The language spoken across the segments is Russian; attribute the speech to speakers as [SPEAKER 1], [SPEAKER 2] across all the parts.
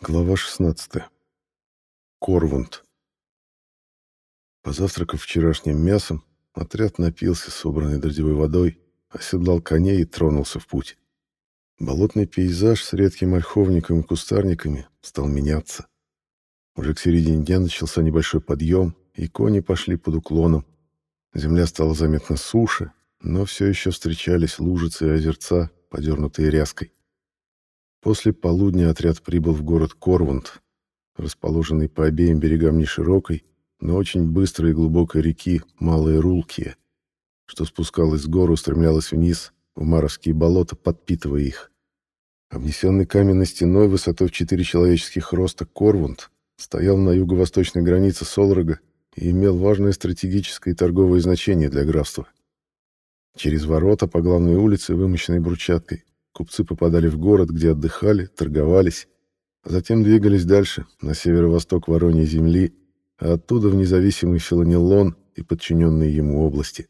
[SPEAKER 1] Глава 16. Корвунд. Позавтракав вчерашним мясом, отряд напился собранной дождевой водой, оседлал коней и тронулся в путь. Болотный пейзаж с редким ольховником и кустарниками стал меняться. Уже к середине дня начался небольшой подъем, и кони пошли под уклоном. Земля стала заметно суше, но все еще встречались лужицы и озерца, подернутые ряской. После полудня отряд прибыл в город Корвунд, расположенный по обеим берегам неширокой, но очень быстрой и глубокой реки Малые Рулкия, что спускалась с гор, устремлялась вниз в Маровские болота, подпитывая их. Обнесенный каменной стеной высотой в четыре человеческих роста Корвунд стоял на юго-восточной границе Солрога и имел важное стратегическое и торговое значение для графства. Через ворота по главной улице, вымощенной брусчаткой, Купцы попадали в город, где отдыхали, торговались, а затем двигались дальше, на северо-восток Вороньей земли, а оттуда в независимый Филонеллон и подчиненные ему области.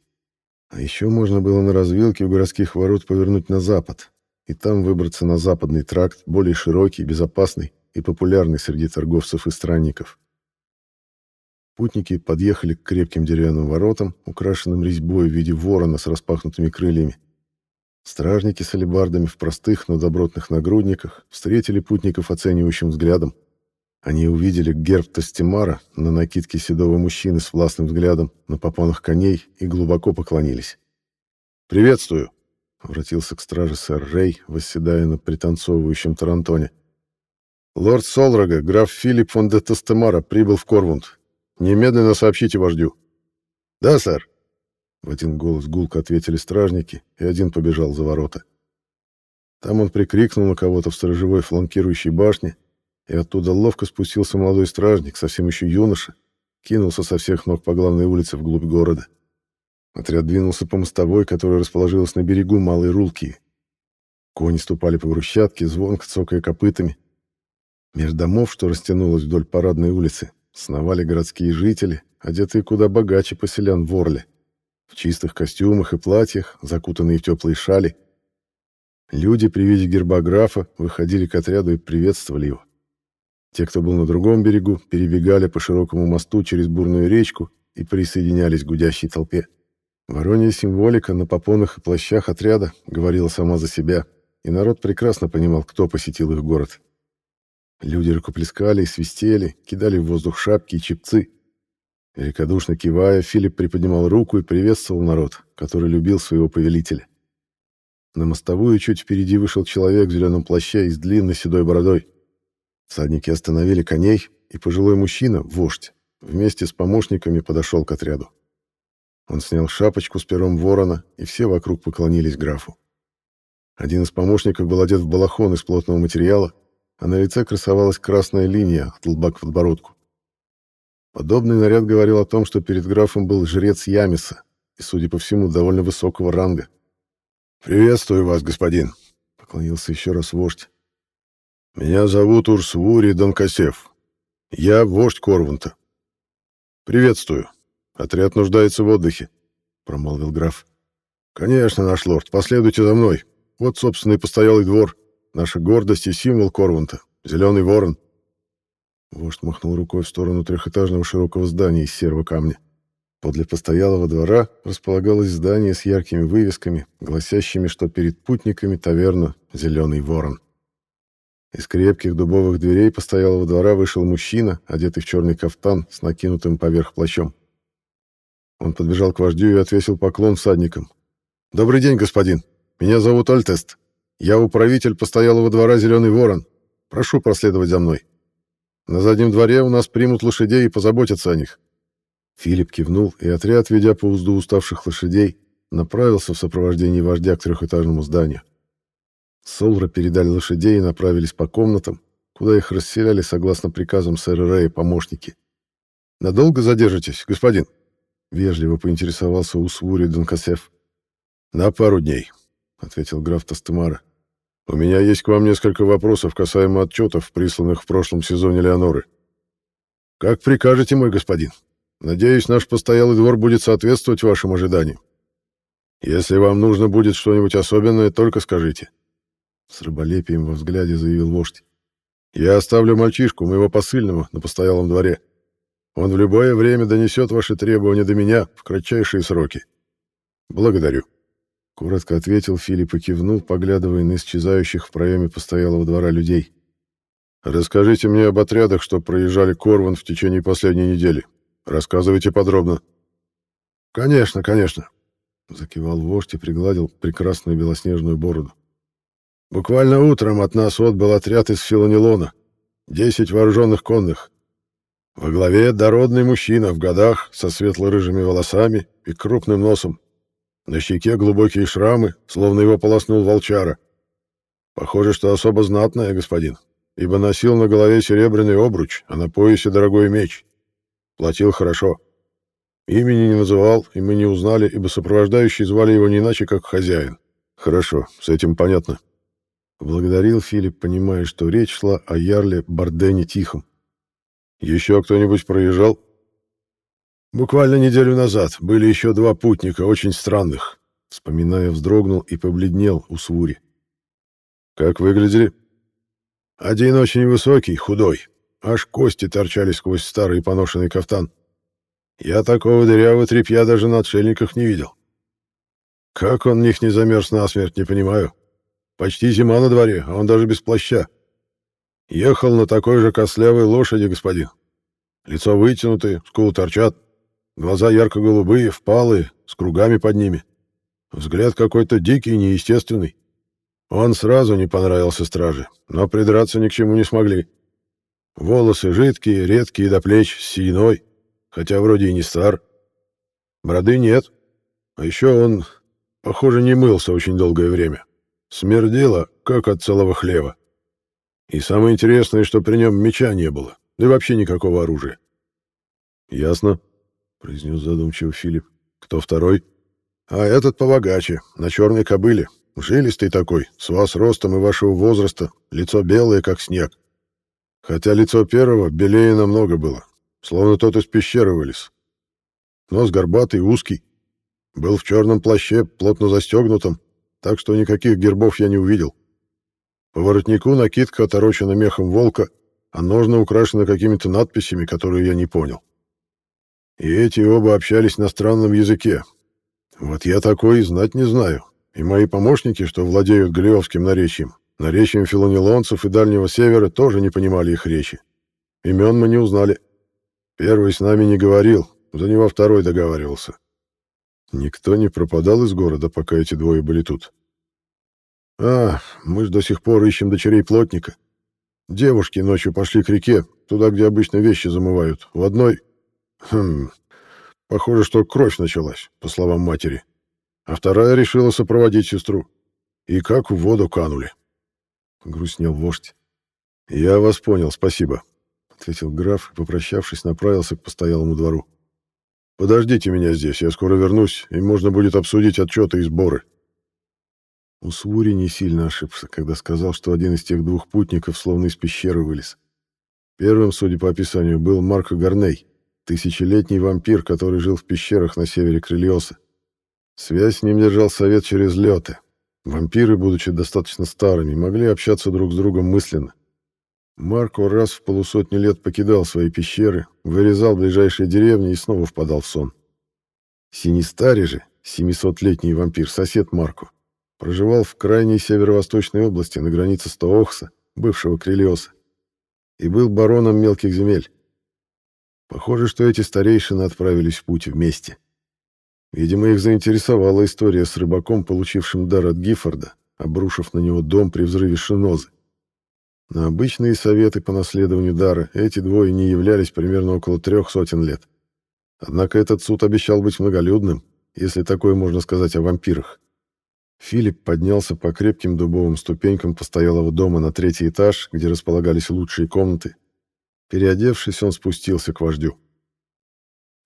[SPEAKER 1] А еще можно было на развилке у городских ворот повернуть на запад, и там выбраться на западный тракт, более широкий, безопасный и популярный среди торговцев и странников. Путники подъехали к крепким деревянным воротам, украшенным резьбой в виде ворона с распахнутыми крыльями, Стражники с алебардами в простых, но добротных нагрудниках встретили путников оценивающим взглядом. Они увидели герб Тастемара на накидке седого мужчины с властным взглядом на попонах коней и глубоко поклонились. «Приветствую!» — обратился к страже сэр Рей, восседая на пританцовывающем тарантоне. «Лорд Солрога, граф Филипп фон де Тастемара, прибыл в Корвунд. Немедленно сообщите вождю». «Да, сэр», в один голос гулко ответили стражники, и один побежал за ворота. Там он прикрикнул на кого-то в сторожевой фланкирующей башне, и оттуда ловко спустился молодой стражник, совсем еще юноша, кинулся со всех ног по главной улице вглубь города. Отряд двинулся по мостовой, которая расположилась на берегу Малой Рулки. Кони ступали по брусчатке, звонко цокая копытами. Между домов, что растянулось вдоль парадной улицы, сновали городские жители, одетые куда богаче поселян в Орле в чистых костюмах и платьях, закутанные в теплые шали. Люди при виде герба графа выходили к отряду и приветствовали его. Те, кто был на другом берегу, перебегали по широкому мосту через бурную речку и присоединялись к гудящей толпе. Воронья символика на попонах и плащах отряда говорила сама за себя, и народ прекрасно понимал, кто посетил их город. Люди рукоплескали и свистели, кидали в воздух шапки и чепцы. Великодушно кивая, Филипп приподнимал руку и приветствовал народ, который любил своего повелителя. На мостовую чуть впереди вышел человек в зеленом плаще и с длинной седой бородой. Всадники остановили коней, и пожилой мужчина, вождь, вместе с помощниками подошел к отряду. Он снял шапочку с пером ворона, и все вокруг поклонились графу. Один из помощников был одет в балахон из плотного материала, а на лице красовалась красная линия от лба к подбородку. Подобный наряд говорил о том, что перед графом был жрец Ямиса, и, судя по всему, довольно высокого ранга. «Приветствую вас, господин», — поклонился еще раз вождь. «Меня зовут Урсвури Донкасев. Я вождь Корвунта». «Приветствую. Отряд нуждается в отдыхе», — промолвил граф. «Конечно, наш лорд, последуйте за мной. Вот, собственно, и постоялый двор, наша гордость и символ Корвунта, зеленый ворон». Вождь махнул рукой в сторону трехэтажного широкого здания из серого камня. Подле постоялого двора располагалось здание с яркими вывесками, гласящими, что перед путниками таверна «Зеленый ворон». Из крепких дубовых дверей постоялого двора вышел мужчина, одетый в черный кафтан с накинутым поверх плащом. Он подбежал к вождю и отвесил поклон всадникам. «Добрый день, господин. Меня зовут Альтест. Я управитель постоялого двора «Зеленый ворон». Прошу проследовать за мной». На заднем дворе у нас примут лошадей и позаботятся о них. Филипп кивнул, и отряд, ведя по узду уставших лошадей, направился в сопровождении вождя к трехэтажному зданию. Солра передали лошадей и направились по комнатам, куда их расселяли согласно приказам сэра Рэя помощники. «Надолго задержитесь, господин?» — вежливо поинтересовался Усвури Донкасев. «На пару дней», — ответил граф Тастемара. У меня есть к вам несколько вопросов касаемо отчетов, присланных в прошлом сезоне Леоноры. Как прикажете, мой господин. Надеюсь, наш постоялый двор будет соответствовать вашим ожиданиям. Если вам нужно будет что-нибудь особенное, только скажите. С рыболепием во взгляде заявил вождь. Я оставлю мальчишку, моего посыльного, на постоялом дворе. Он в любое время донесет ваши требования до меня в кратчайшие сроки. Благодарю. Коротко ответил Филипп и кивнул, поглядывая на исчезающих в проеме постоялого двора людей. «Расскажите мне об отрядах, что проезжали Корван в течение последней недели. Рассказывайте подробно». «Конечно, конечно», — закивал вождь и пригладил прекрасную белоснежную бороду. «Буквально утром от нас отбыл отряд из Филонилона. Десять вооруженных конных. Во главе дородный мужчина в годах со светло-рыжими волосами и крупным носом. На щеке глубокие шрамы, словно его полоснул волчара. Похоже, что особо знатная, господин, ибо носил на голове серебряный обруч, а на поясе дорогой меч. Платил хорошо. Имени не называл, и мы не узнали, ибо сопровождающие звали его не иначе, как хозяин. Хорошо, с этим понятно. Благодарил Филипп, понимая, что речь шла о ярле Бардене Тихом. Еще кто-нибудь проезжал? Буквально неделю назад были еще два путника, очень странных. Вспоминая, вздрогнул и побледнел у Свури. Как выглядели? Один очень высокий, худой. Аж кости торчали сквозь старый поношенный кафтан. Я такого дырявого тряпья даже на отшельниках не видел. Как он них не замерз насмерть, не понимаю. Почти зима на дворе, а он даже без плаща. Ехал на такой же кослявой лошади, господин. Лицо вытянутое, скулы торчат. Глаза ярко-голубые, впалые, с кругами под ними. Взгляд какой-то дикий, неестественный. Он сразу не понравился страже, но придраться ни к чему не смогли. Волосы жидкие, редкие до плеч, с сединой, хотя вроде и не стар. Бороды нет. А еще он, похоже, не мылся очень долгое время. Смердело, как от целого хлева. И самое интересное, что при нем меча не было, да и вообще никакого оружия. «Ясно», — произнес задумчиво Филипп. «Кто второй?» «А этот побогаче, на черной кобыле. Жилистый такой, с вас ростом и вашего возраста, лицо белое, как снег. Хотя лицо первого белее намного было, словно тот из пещеры вылез. Нос горбатый, узкий. Был в черном плаще, плотно застегнутом, так что никаких гербов я не увидел. По воротнику накидка оторочена мехом волка, а ножны украшены какими-то надписями, которые я не понял. И эти оба общались на странном языке. Вот я такой и знать не знаю. И мои помощники, что владеют галиовским наречием, наречием филонилонцев и Дальнего Севера, тоже не понимали их речи. Имен мы не узнали. Первый с нами не говорил, за него второй договаривался. Никто не пропадал из города, пока эти двое были тут. А, мы ж до сих пор ищем дочерей плотника. Девушки ночью пошли к реке, туда, где обычно вещи замывают. В одной Хм, похоже, что кровь началась, по словам матери. А вторая решила сопроводить сестру. И как в воду канули. Грустнел вождь. «Я вас понял, спасибо», — ответил граф и, попрощавшись, направился к постоялому двору. «Подождите меня здесь, я скоро вернусь, и можно будет обсудить отчеты и сборы». Усвури не сильно ошибся, когда сказал, что один из тех двух путников словно из пещеры вылез. Первым, судя по описанию, был Марко Гарней, Тысячелетний вампир, который жил в пещерах на севере Крыльоса. Связь с ним держал совет через леты. Вампиры, будучи достаточно старыми, могли общаться друг с другом мысленно. Марко раз в полусотни лет покидал свои пещеры, вырезал ближайшие деревни и снова впадал в сон. Синистари же, 700-летний вампир, сосед Марко, проживал в крайней северо-восточной области на границе Стоохса, бывшего Крилиоса, и был бароном мелких земель. Похоже, что эти старейшины отправились в путь вместе. Видимо, их заинтересовала история с рыбаком, получившим дар от Гиффорда, обрушив на него дом при взрыве шинозы. На обычные советы по наследованию дара эти двое не являлись примерно около трех сотен лет. Однако этот суд обещал быть многолюдным, если такое можно сказать о вампирах. Филипп поднялся по крепким дубовым ступенькам постоялого дома на третий этаж, где располагались лучшие комнаты, Переодевшись, он спустился к вождю.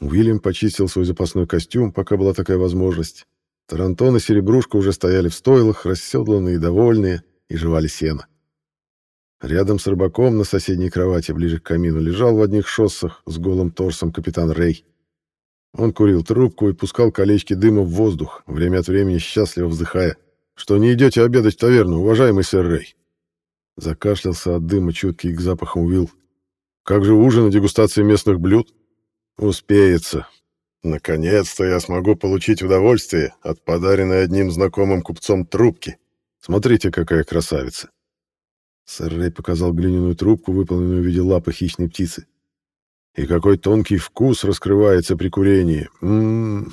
[SPEAKER 1] Уильям почистил свой запасной костюм, пока была такая возможность. Тарантон и Серебрушка уже стояли в стойлах, расседланные и довольные, и жевали сено. Рядом с рыбаком на соседней кровати, ближе к камину, лежал в одних шоссах с голым торсом капитан Рей. Он курил трубку и пускал колечки дыма в воздух, время от времени счастливо вздыхая. «Что не идете обедать в таверну, уважаемый сэр Рей?» Закашлялся от дыма, чуткий к запахам Уилл. «Как же ужин и дегустация местных блюд?» «Успеется. Наконец-то я смогу получить удовольствие от подаренной одним знакомым купцом трубки. Смотрите, какая красавица!» Сэр Рэй показал глиняную трубку, выполненную в виде лапы хищной птицы. «И какой тонкий вкус раскрывается при курении! М -м -м.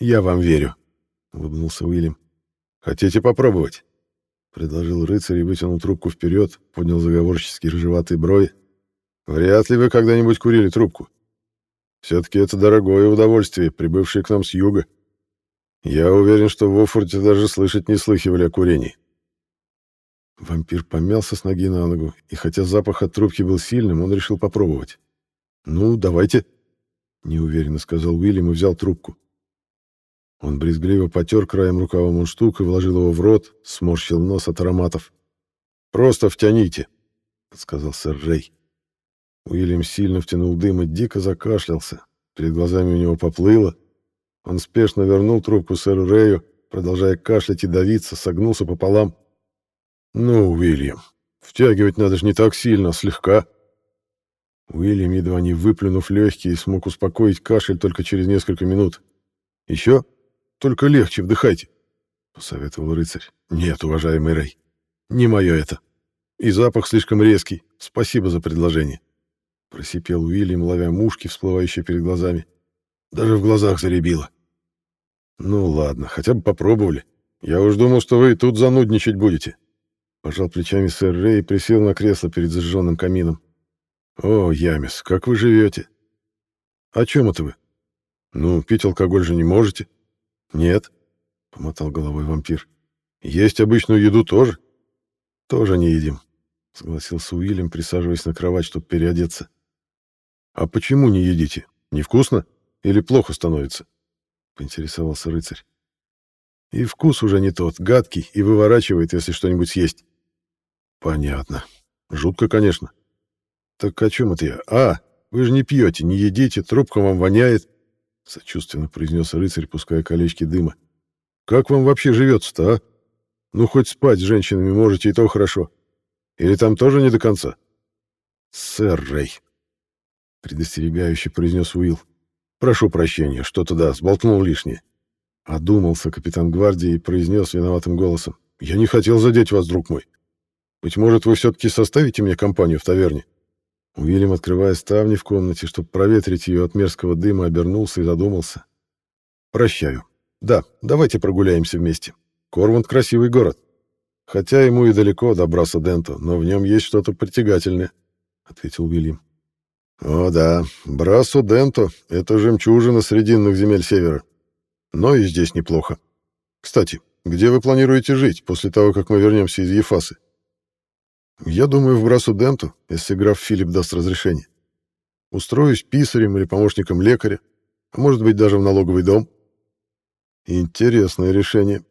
[SPEAKER 1] «Я вам верю», — улыбнулся Уильям. «Хотите попробовать?» предложил рыцарь и вытянул трубку вперед, поднял заговорческий рыжеватый брови. «Вряд ли вы когда-нибудь курили трубку. Все-таки это дорогое удовольствие, прибывшее к нам с юга. Я уверен, что в Офорте даже слышать не слыхивали о курении». Вампир помялся с ноги на ногу, и хотя запах от трубки был сильным, он решил попробовать. «Ну, давайте», — неуверенно сказал Уильям и взял трубку. Он брезгливо потер краем рукава мундштук и вложил его в рот, сморщил нос от ароматов. «Просто втяните», — подсказал сэр Рэй. Уильям сильно втянул дым и дико закашлялся. Перед глазами у него поплыло. Он спешно вернул трубку сэру Рэю, продолжая кашлять и давиться, согнулся пополам. «Ну, Уильям, втягивать надо же не так сильно, а слегка». Уильям, едва не выплюнув легкие, смог успокоить кашель только через несколько минут. «Еще?» Только легче вдыхайте, — посоветовал рыцарь. — Нет, уважаемый Рэй, не мое это. И запах слишком резкий. Спасибо за предложение. Просипел Уильям, ловя мушки, всплывающие перед глазами. Даже в глазах заребило. Ну ладно, хотя бы попробовали. Я уж думал, что вы тут занудничать будете. Пожал плечами сэр Рэй и присел на кресло перед зажженным камином. О, Ямис, как вы живете? О чем это вы? Ну, пить алкоголь же не можете. «Нет», — помотал головой вампир. «Есть обычную еду тоже?» «Тоже не едим», — согласился Уильям, присаживаясь на кровать, чтобы переодеться. «А почему не едите? Невкусно? Или плохо становится?» — поинтересовался рыцарь. «И вкус уже не тот, гадкий, и выворачивает, если что-нибудь съесть». «Понятно. Жутко, конечно». «Так о чем это я? А, вы же не пьете, не едите, трубка вам воняет» сочувственно произнес рыцарь, пуская колечки дыма. Как вам вообще живется-то, а? Ну, хоть спать с женщинами можете, и то хорошо. Или там тоже не до конца? Сэр Рэй, предостерегающе произнес Уилл. Прошу прощения, что-то да, сболтнул лишнее. Одумался капитан гвардии и произнес виноватым голосом. Я не хотел задеть вас, друг мой. Быть может, вы все-таки составите мне компанию в таверне? Уильям, открывая ставни в комнате, чтобы проветрить ее от мерзкого дыма, обернулся и задумался. «Прощаю. Да, давайте прогуляемся вместе. Корвунд — красивый город. Хотя ему и далеко до Браса но в нем есть что-то притягательное», — ответил Уильям. «О да, Брасу Денто — это жемчужина срединных земель Севера. Но и здесь неплохо. Кстати, где вы планируете жить после того, как мы вернемся из Ефасы?» Я думаю, в Брасу-Денту, если граф Филипп даст разрешение. Устроюсь писарем или помощником лекаря, а может быть даже в налоговый дом. Интересное решение.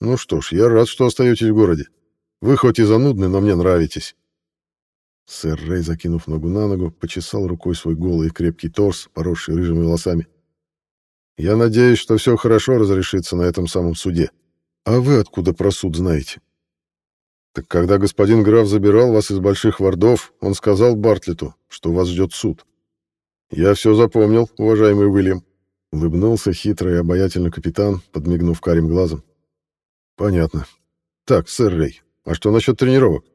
[SPEAKER 1] Ну что ж, я рад, что остаетесь в городе. Вы хоть и занудны, но мне нравитесь. Сэр Рэй, закинув ногу на ногу, почесал рукой свой голый и крепкий торс, поросший рыжими волосами. Я надеюсь, что все хорошо разрешится на этом самом суде. А вы откуда про суд знаете? Так когда господин граф забирал вас из больших вардов, он сказал Бартлету, что вас ждет суд. Я все запомнил, уважаемый Уильям. Улыбнулся хитро и обаятельно капитан, подмигнув карим глазом. Понятно. Так, сэр Рэй, а что насчет тренировок?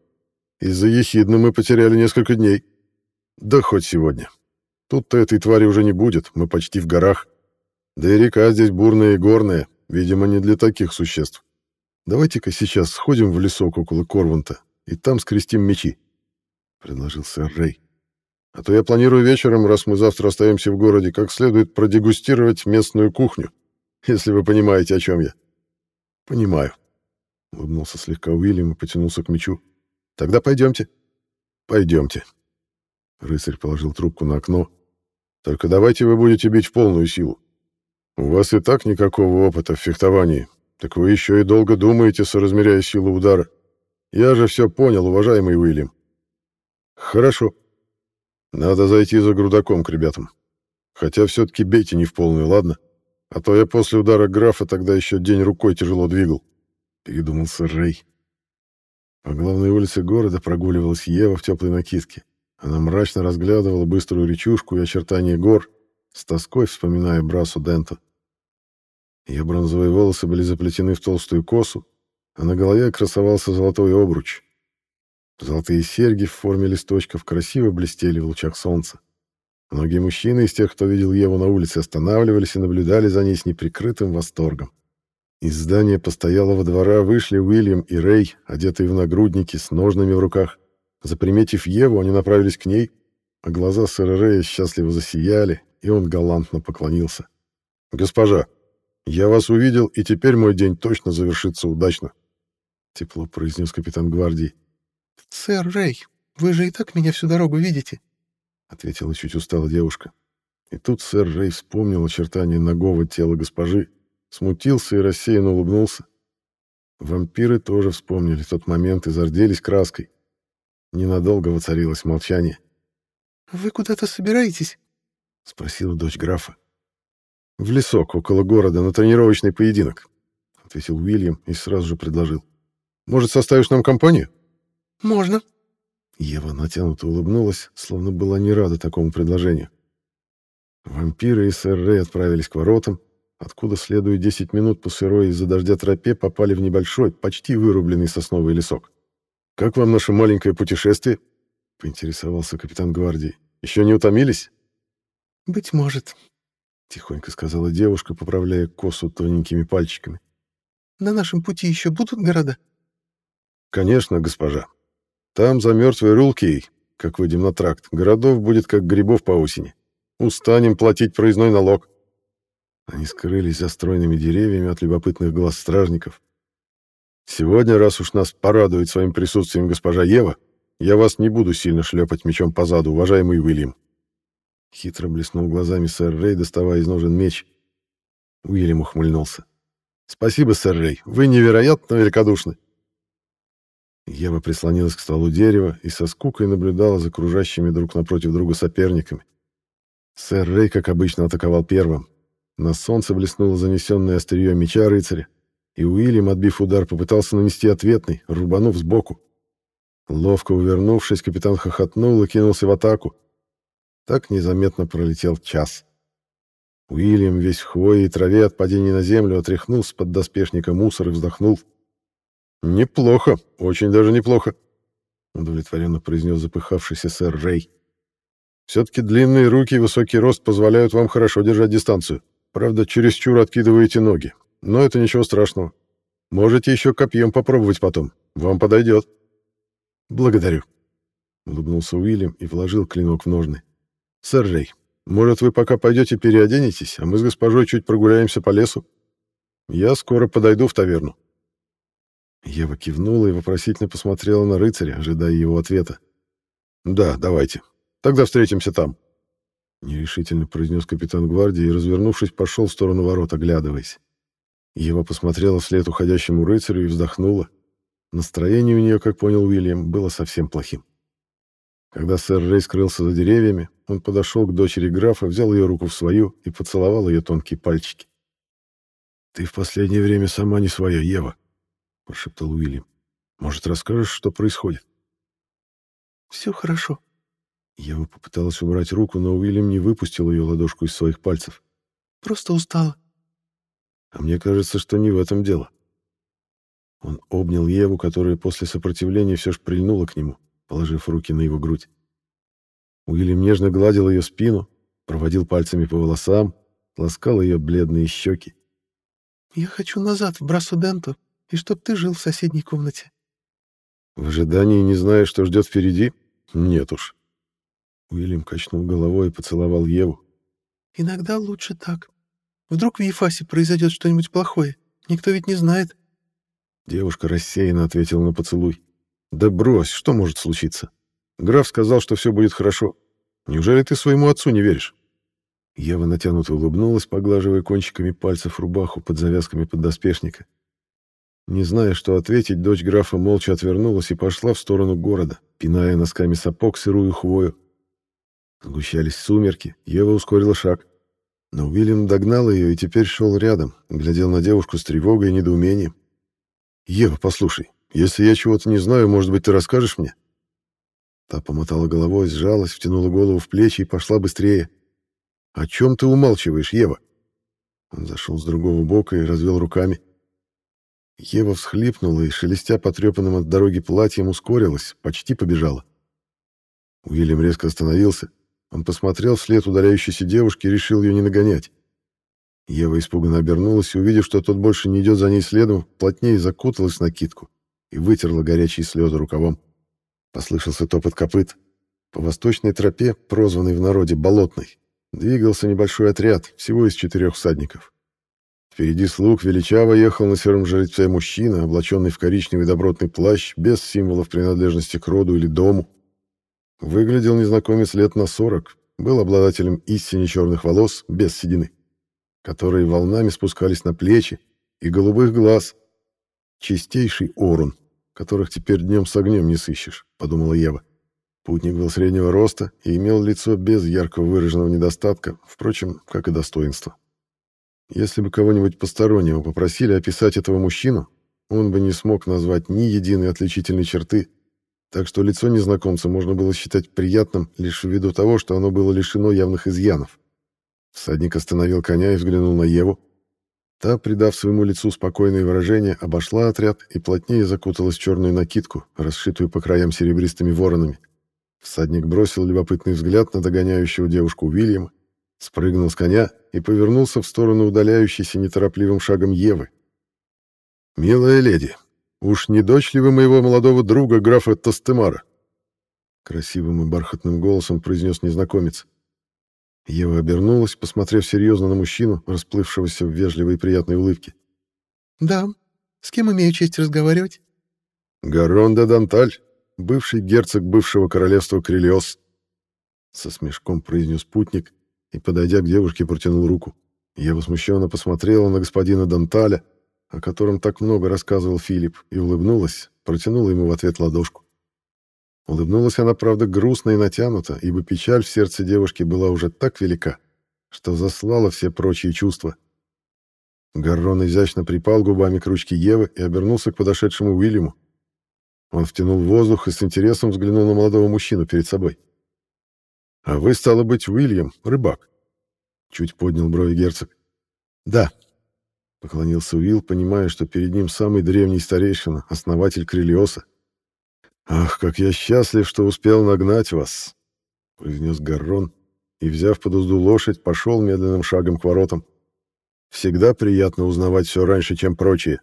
[SPEAKER 1] Из-за ехидны мы потеряли несколько дней. Да хоть сегодня. Тут-то этой твари уже не будет, мы почти в горах. Да и река здесь бурная и горная, видимо, не для таких существ. Давайте-ка сейчас сходим в лесок около Корванта и там скрестим мечи, — предложил сэр Рэй. А то я планирую вечером, раз мы завтра остаемся в городе, как следует продегустировать местную кухню, если вы понимаете, о чем я. — Понимаю, — улыбнулся слегка Уильям и потянулся к мечу. — Тогда пойдемте. — Пойдемте. Рыцарь положил трубку на окно. — Только давайте вы будете бить в полную силу. У вас и так никакого опыта в фехтовании, так вы еще и долго думаете, соразмеряя силу удара. Я же все понял, уважаемый Уильям. Хорошо. Надо зайти за грудаком к ребятам. Хотя все-таки бейте не в полную, ладно? А то я после удара графа тогда еще день рукой тяжело двигал. Передумал сэр Рэй. По главной улице города прогуливалась Ева в теплой накидке. Она мрачно разглядывала быструю речушку и очертания гор, с тоской вспоминая Брасу Денту. Ее бронзовые волосы были заплетены в толстую косу, а на голове красовался золотой обруч. Золотые серьги в форме листочков красиво блестели в лучах солнца. Многие мужчины из тех, кто видел Еву на улице, останавливались и наблюдали за ней с неприкрытым восторгом. Из здания постоялого двора вышли Уильям и Рэй, одетые в нагрудники с ножными в руках. Заприметив Еву, они направились к ней, а глаза сэра Рэя счастливо засияли, и он галантно поклонился. «Госпожа, я вас увидел, и теперь мой день точно завершится удачно», — тепло произнес капитан гвардии.
[SPEAKER 2] «Сэр Рэй, вы же и так меня всю дорогу видите», —
[SPEAKER 1] ответила чуть устала девушка. И тут сэр Рэй вспомнил очертания ногого тела госпожи, смутился и рассеянно улыбнулся. Вампиры тоже вспомнили тот момент и зарделись краской. Ненадолго воцарилось молчание.
[SPEAKER 2] «Вы куда-то собираетесь?»
[SPEAKER 1] — спросила дочь графа. «В лесок, около города, на тренировочный поединок», — ответил Уильям и сразу же предложил. «Может, составишь нам компанию?»
[SPEAKER 2] «Можно».
[SPEAKER 1] Ева натянуто улыбнулась, словно была не рада такому предложению. Вампиры и сэр Рэй отправились к воротам, откуда, следуя 10 минут по сырой из-за дождя тропе, попали в небольшой, почти вырубленный сосновый лесок. «Как вам наше маленькое путешествие?» — поинтересовался капитан гвардии. «Еще не утомились?»
[SPEAKER 2] «Быть может», — тихонько сказала девушка, поправляя косу тоненькими пальчиками. «На нашем пути еще будут города?»
[SPEAKER 1] «Конечно, госпожа. Там, за мертвой Рулкией, как выйдем на тракт, городов будет как грибов по осени. Устанем платить проездной налог». Они скрылись за стройными деревьями от любопытных глаз стражников. «Сегодня, раз уж нас порадует своим присутствием госпожа Ева, я вас не буду сильно шлепать мечом по заду, уважаемый Уильям. Хитро блеснул глазами сэр Рэй, доставая из ножен меч. Уильям ухмыльнулся. «Спасибо, сэр Рэй, вы невероятно великодушны». Ева прислонилась к стволу дерева и со скукой наблюдала за кружащими друг напротив друга соперниками. Сэр Рэй, как обычно, атаковал первым. На солнце блеснуло занесенное острие меча рыцаря, и Уильям, отбив удар, попытался нанести ответный, рубанув сбоку. Ловко увернувшись, капитан хохотнул и кинулся в атаку. Так незаметно пролетел час. Уильям весь в хвое и траве от падения на землю отряхнул с поддоспешника мусор и вздохнул. «Неплохо, очень даже неплохо», — удовлетворенно произнес запыхавшийся сэр Рэй. «Все-таки длинные руки и высокий рост позволяют вам хорошо держать дистанцию. Правда, чересчур откидываете ноги, но это ничего страшного. Можете еще копьем попробовать потом. Вам подойдет». «Благодарю», — улыбнулся Уильям и вложил клинок в ножны. «Сэр Рэй, может, вы пока пойдете переоденетесь, а мы с госпожой чуть прогуляемся по лесу? Я скоро подойду в таверну». Ева кивнула и вопросительно посмотрела на рыцаря, ожидая его ответа. «Да, давайте. Тогда встретимся там», — нерешительно произнес капитан гвардии и, развернувшись, пошел в сторону ворот, оглядываясь. Ева посмотрела вслед уходящему рыцарю и вздохнула. Настроение у нее, как понял Уильям, было совсем плохим. Когда сэр Рэй скрылся за деревьями, он подошел к дочери графа, взял ее руку в свою и поцеловал ее тонкие пальчики. «Ты в последнее время сама не своя, Ева», — прошептал Уильям. «Может, расскажешь, что происходит?»
[SPEAKER 2] «Все хорошо».
[SPEAKER 1] Ева попыталась убрать руку, но Уильям не выпустил ее ладошку из своих пальцев.
[SPEAKER 2] «Просто устала».
[SPEAKER 1] «А мне кажется, что не в этом дело». Он обнял Еву, которая после сопротивления все же прильнула к нему положив руки на его грудь. Уильям нежно гладил ее спину, проводил пальцами по волосам, ласкал ее бледные щеки.
[SPEAKER 2] «Я хочу назад, в Брасуденту, и чтоб ты жил в соседней комнате».
[SPEAKER 1] В ожидании, не зная, что ждет впереди? Нет уж. Уильям качнул головой и поцеловал Еву.
[SPEAKER 2] «Иногда лучше так. Вдруг в Ефасе произойдет что-нибудь плохое. Никто ведь не знает».
[SPEAKER 1] Девушка рассеянно ответила на поцелуй. Да брось, что может случиться? Граф сказал, что все будет хорошо. Неужели ты своему отцу не веришь? Ева натянуто улыбнулась, поглаживая кончиками пальцев рубаху под завязками поддоспешника. Не зная, что ответить, дочь графа молча отвернулась и пошла в сторону города, пиная носками сапог сырую хвою. Сгущались сумерки, Ева ускорила шаг. Но Уильям догнал ее и теперь шел рядом, глядел на девушку с тревогой и недоумением. «Ева, послушай, Если я чего-то не знаю, может быть, ты расскажешь мне?» Та помотала головой, сжалась, втянула голову в плечи и пошла быстрее. «О чем ты умалчиваешь, Ева?» Он зашел с другого бока и развел руками. Ева всхлипнула и, шелестя потрепанным от дороги платьем, ускорилась, почти побежала. Уильям резко остановился. Он посмотрел вслед удаляющейся девушке и решил ее не нагонять. Ева испуганно обернулась и, увидев, что тот больше не идет за ней следом, плотнее закуталась в накидку и вытерла горячие слезы рукавом. Послышался топот копыт. По восточной тропе, прозванной в народе Болотной, двигался небольшой отряд, всего из четырех всадников. Впереди слуг величаво ехал на сером жеребце мужчина, облаченный в коричневый добротный плащ, без символов принадлежности к роду или дому. Выглядел незнакомец лет на сорок, был обладателем истине черных волос, без седины, которые волнами спускались на плечи, и голубых глаз. Чистейший орун, которых теперь днем с огнем не сыщешь, подумала Ева. Путник был среднего роста и имел лицо без ярко выраженного недостатка, впрочем, как и достоинства. Если бы кого-нибудь постороннего попросили описать этого мужчину, он бы не смог назвать ни единой отличительной черты, так что лицо незнакомца можно было считать приятным лишь ввиду того, что оно было лишено явных изъянов. Всадник остановил коня и взглянул на Еву. Та, придав своему лицу спокойное выражение, обошла отряд и плотнее закуталась в черную накидку, расшитую по краям серебристыми воронами. Всадник бросил любопытный взгляд на догоняющего девушку Уильяма, спрыгнул с коня и повернулся в сторону удаляющейся неторопливым шагом Евы. «Милая леди, уж не дочь ли вы моего молодого друга, графа Тостемара?» Красивым и бархатным голосом произнес незнакомец. Ева обернулась, посмотрев серьезно на мужчину, расплывшегося в вежливой и приятной улыбке.
[SPEAKER 2] «Да. С кем имею честь разговаривать?»
[SPEAKER 1] «Гарон де Данталь, бывший герцог бывшего королевства Крилиос, со смешком произнес путник и, подойдя к девушке, протянул руку. Я возмущенно посмотрела на господина Данталя, о котором так много рассказывал Филипп, и улыбнулась, протянула ему в ответ ладошку. Улыбнулась она, правда, грустно и натянуто, ибо печаль в сердце девушки была уже так велика, что заслала все прочие чувства. Гаррон изящно припал губами к ручке Евы и обернулся к подошедшему Уильяму, он втянул воздух и с интересом взглянул на молодого мужчину перед собой. «А вы, стало быть, Уильям, рыбак?» Чуть поднял брови герцог. «Да», — поклонился Уилл, понимая, что перед ним самый древний старейшина, основатель Крилиоса. «Ах, как я счастлив, что успел нагнать вас!» — произнес Гаррон и, взяв под узду лошадь, пошел медленным шагом к воротам. «Всегда приятно узнавать все раньше, чем прочие».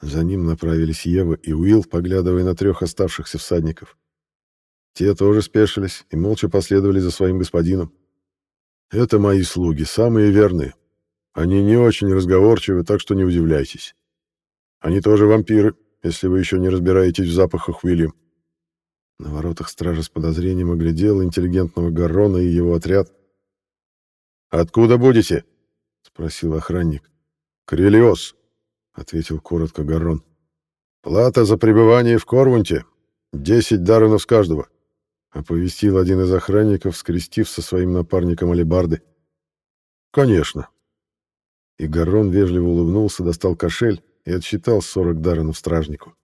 [SPEAKER 1] За ним направились Ева и Уилл, поглядывая на трех оставшихся всадников. Те тоже спешились и молча последовали за своим господином. «Это мои слуги, самые верные. Они не очень разговорчивы, так что не удивляйтесь. Они тоже вампиры, если вы еще не разбираетесь в запахах Уильям». На воротах стража с подозрением оглядел интеллигентного Гаррона и его отряд. «Откуда будете?» — спросил охранник. «Крелиос», ответил коротко Гаррон. Плата за пребывание в Корвунте десять даронов с каждого, оповестил один из охранников, скрестив со своим напарником алебарды. Конечно. И Гаррон вежливо улыбнулся, достал кошель и отсчитал сорок даронов стражнику.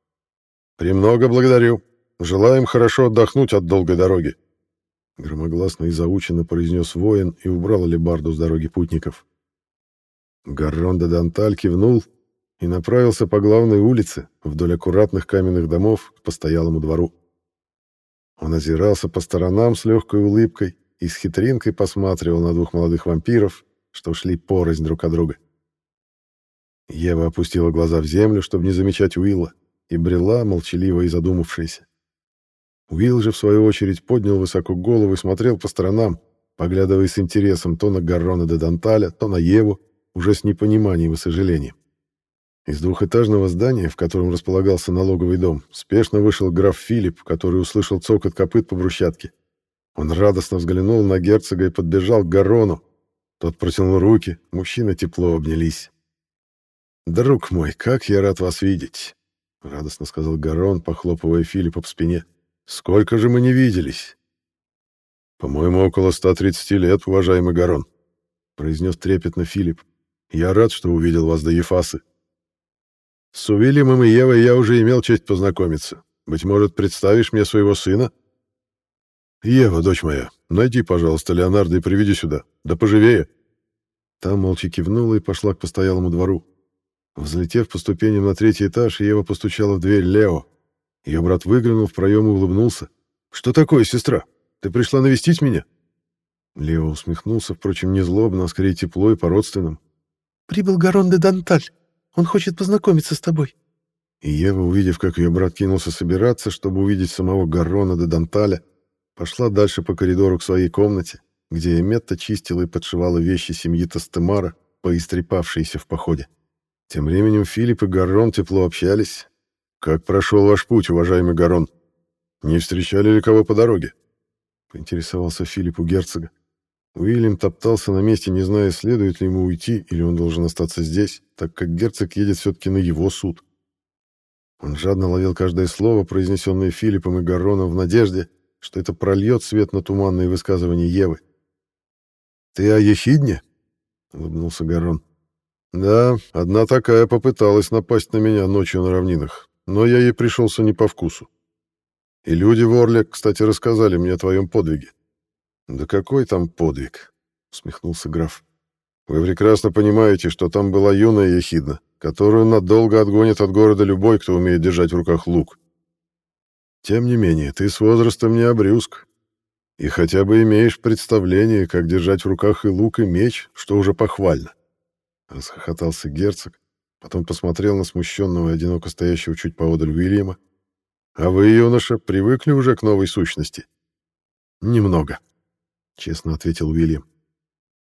[SPEAKER 1] «Премного благодарю. Желаем хорошо отдохнуть от долгой дороги», — громогласно и заученно произнес воин и убрал алебарду с дороги путников. Гаррон де Данталь кивнул и направился по главной улице, вдоль аккуратных каменных домов, к постоялому двору. Он озирался по сторонам с легкой улыбкой и с хитринкой посматривал на двух молодых вампиров, что шли порознь друг от друга. Ева опустила глаза в землю, чтобы не замечать Уилла, и брела, молчаливо и задумавшаяся. Уилл же, в свою очередь, поднял высоко голову и смотрел по сторонам, поглядывая с интересом то на Гаррона де Данталя, то на Еву, уже с непониманием и сожалением. Из двухэтажного здания, в котором располагался налоговый дом, спешно вышел граф Филипп, который услышал цокот копыт по брусчатке. Он радостно взглянул на герцога и подбежал к Гарону. Тот протянул руки, мужчины тепло обнялись. «Друг мой, как я рад вас видеть!» — радостно сказал Гарон, похлопывая Филиппа по спине. «Сколько же мы не виделись?» «По-моему, около 130 лет, уважаемый Гарон», — произнес трепетно Филипп. «Я рад, что увидел вас до Ефасы». С Уильямом и Евой я уже имел честь познакомиться. Быть может, представишь мне своего сына? Ева, дочь моя, найди, пожалуйста, Леонардо и приведи сюда. Да поживее. Та молча кивнула и пошла к постоялому двору. Взлетев по ступеням на третий этаж, Ева постучала в дверь Лео. Ее брат выглянул в проем и улыбнулся. «Что такое, сестра? Ты пришла навестить меня?» Лео усмехнулся, впрочем, не злобно, а скорее тепло и по-родственному.
[SPEAKER 2] «Прибыл Гарон де Данталь. Он хочет познакомиться с тобой».
[SPEAKER 1] И Ева, увидев, как ее брат кинулся собираться, чтобы увидеть самого Гарона де Данталя, пошла дальше по коридору к своей комнате, где Эметта чистила и подшивала вещи семьи Тастемара, поистрепавшиеся в походе. Тем временем Филипп и Гарон тепло общались. «Как прошел ваш путь, уважаемый Гарон? Не встречали ли кого по дороге?» — поинтересовался Филипп у герцога. Уильям топтался на месте, не зная, следует ли ему уйти, или он должен остаться здесь, так как герцог едет все-таки на его суд. Он жадно ловил каждое слово, произнесенное Филиппом и Гарроном в надежде, что это прольет свет на туманные высказывания Евы. «Ты о Ехидне?» — улыбнулся Гаррон. «Да, одна такая попыталась напасть на меня ночью на равнинах, но я ей пришелся не по вкусу. И люди в Орле, кстати, рассказали мне о твоем подвиге. «Да какой там подвиг?» — усмехнулся граф. «Вы прекрасно понимаете, что там была юная ехидна, которую надолго отгонит от города любой, кто умеет держать в руках лук. Тем не менее, ты с возрастом не обрюзг, и хотя бы имеешь представление, как держать в руках и лук, и меч, что уже похвально». Расхохотался герцог, потом посмотрел на смущенного и одиноко стоящего чуть поодаль Уильяма. «А вы, юноша, привыкли уже к новой сущности?» «Немного», — честно ответил Уильям.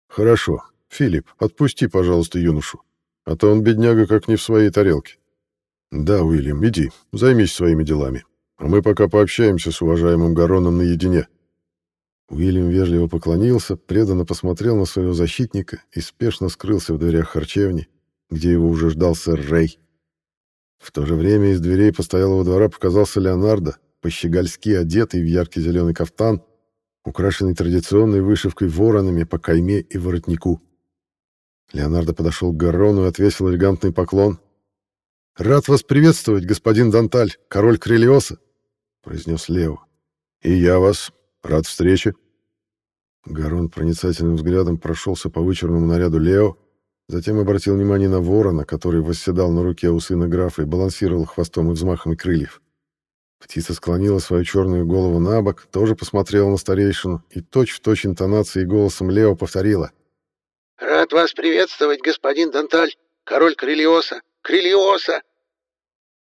[SPEAKER 1] «Хорошо. Филипп, отпусти, пожалуйста, юношу, а то он, бедняга, как не в своей тарелке. Да, Уильям, иди, займись своими делами, а мы пока пообщаемся с уважаемым Гароном наедине». Уильям вежливо поклонился, преданно посмотрел на своего защитника и спешно скрылся в дверях харчевни, где его уже ждал сэр Рэй. В то же время из дверей постоялого двора показался Леонардо, пощегольски одетый в яркий зеленый кафтан, украшенный традиционной вышивкой воронами по кайме и воротнику. Леонардо подошел к Гаррону и отвесил элегантный поклон. «Рад вас приветствовать, господин Данталь, король Крелиоса», — произнес Лео. «И я вас. Рад встрече». Гарон проницательным взглядом прошелся по вычурному наряду Лео, затем обратил внимание на ворона, который восседал на руке у сына графа и балансировал хвостом и взмахами крыльев. Птица склонила свою черную голову на бок, тоже посмотрела на старейшину и точь-в-точь точь интонацией и голосом Лео повторила.
[SPEAKER 3] «Рад вас приветствовать, господин Данталь, король Крилиоса! Крилиоса!»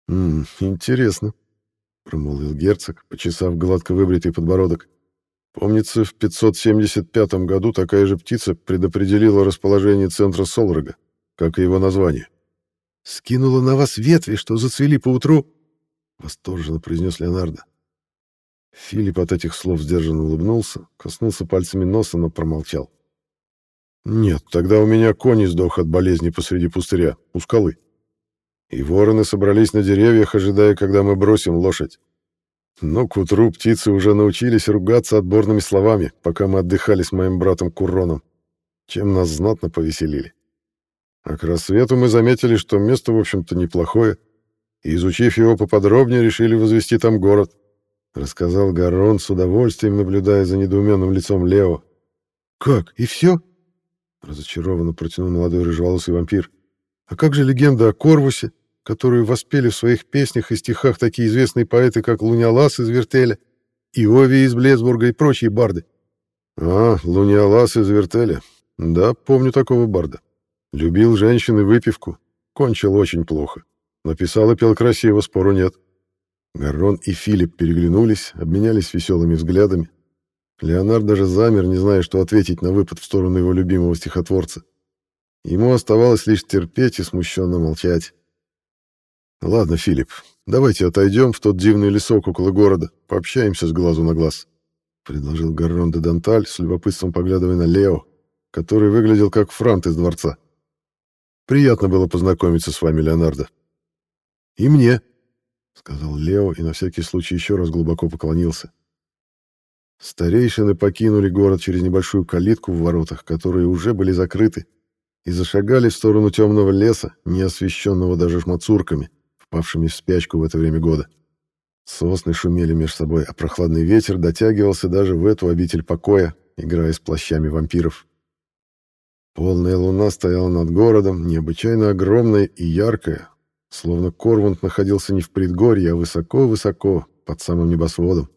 [SPEAKER 1] «Ммм, интересно», — промолвил герцог, почесав гладко выбритый подбородок. «Помнится, в 575 году такая же птица предопределила расположение центра Солрога, как и его название.
[SPEAKER 2] Скинула на вас ветви, что зацвели поутру?»
[SPEAKER 1] восторженно произнес Леонардо. Филипп от этих слов сдержанно улыбнулся, коснулся пальцами носа, но промолчал. «Нет, тогда у меня конь сдох от болезни посреди пустыря, у скалы. И вороны собрались на деревьях, ожидая, когда мы бросим лошадь. Но к утру птицы уже научились ругаться отборными словами, пока мы отдыхали с моим братом Курроном, чем нас знатно повеселили. А к рассвету мы заметили, что место, в общем-то, неплохое, и, изучив его поподробнее, решили возвести там город», — рассказал Гарон с удовольствием, наблюдая за недоуменным лицом Лео.
[SPEAKER 2] «Как, и все?»
[SPEAKER 1] — разочарованно протянул молодой рыжеволосый вампир.
[SPEAKER 2] «А как же легенда о Корвусе, которую воспели в своих песнях и стихах такие известные поэты, как Луниалас из Вертеля, Иови из Блесбурга и прочие барды?»
[SPEAKER 1] «А, Луниалас из Вертеля. Да, помню такого барда. Любил женщин и выпивку. Кончил очень плохо. Написал и пел красиво, спору нет. Гаррон и Филипп переглянулись, обменялись веселыми взглядами. Леонард даже замер, не зная, что ответить на выпад в сторону его любимого стихотворца. Ему оставалось лишь терпеть и смущенно молчать. «Ладно, Филипп, давайте отойдем в тот дивный лесок около города, пообщаемся с глазу на глаз», — предложил Гаррон де Данталь, с любопытством поглядывая на Лео, который выглядел как франт из дворца. «Приятно было познакомиться с вами, Леонардо. «И мне», — сказал Лео и на всякий случай еще раз глубоко поклонился. Старейшины покинули город через небольшую калитку в воротах, которые уже были закрыты, и зашагали в сторону темного леса, не освещенного даже шмацурками, впавшими в спячку в это время года. Сосны шумели между собой, а прохладный ветер дотягивался даже в эту обитель покоя, играя с плащами вампиров. Полная луна стояла над городом, необычайно огромная и яркая, словно Корвунд находился не в предгорье, а высоко-высоко, под самым небосводом.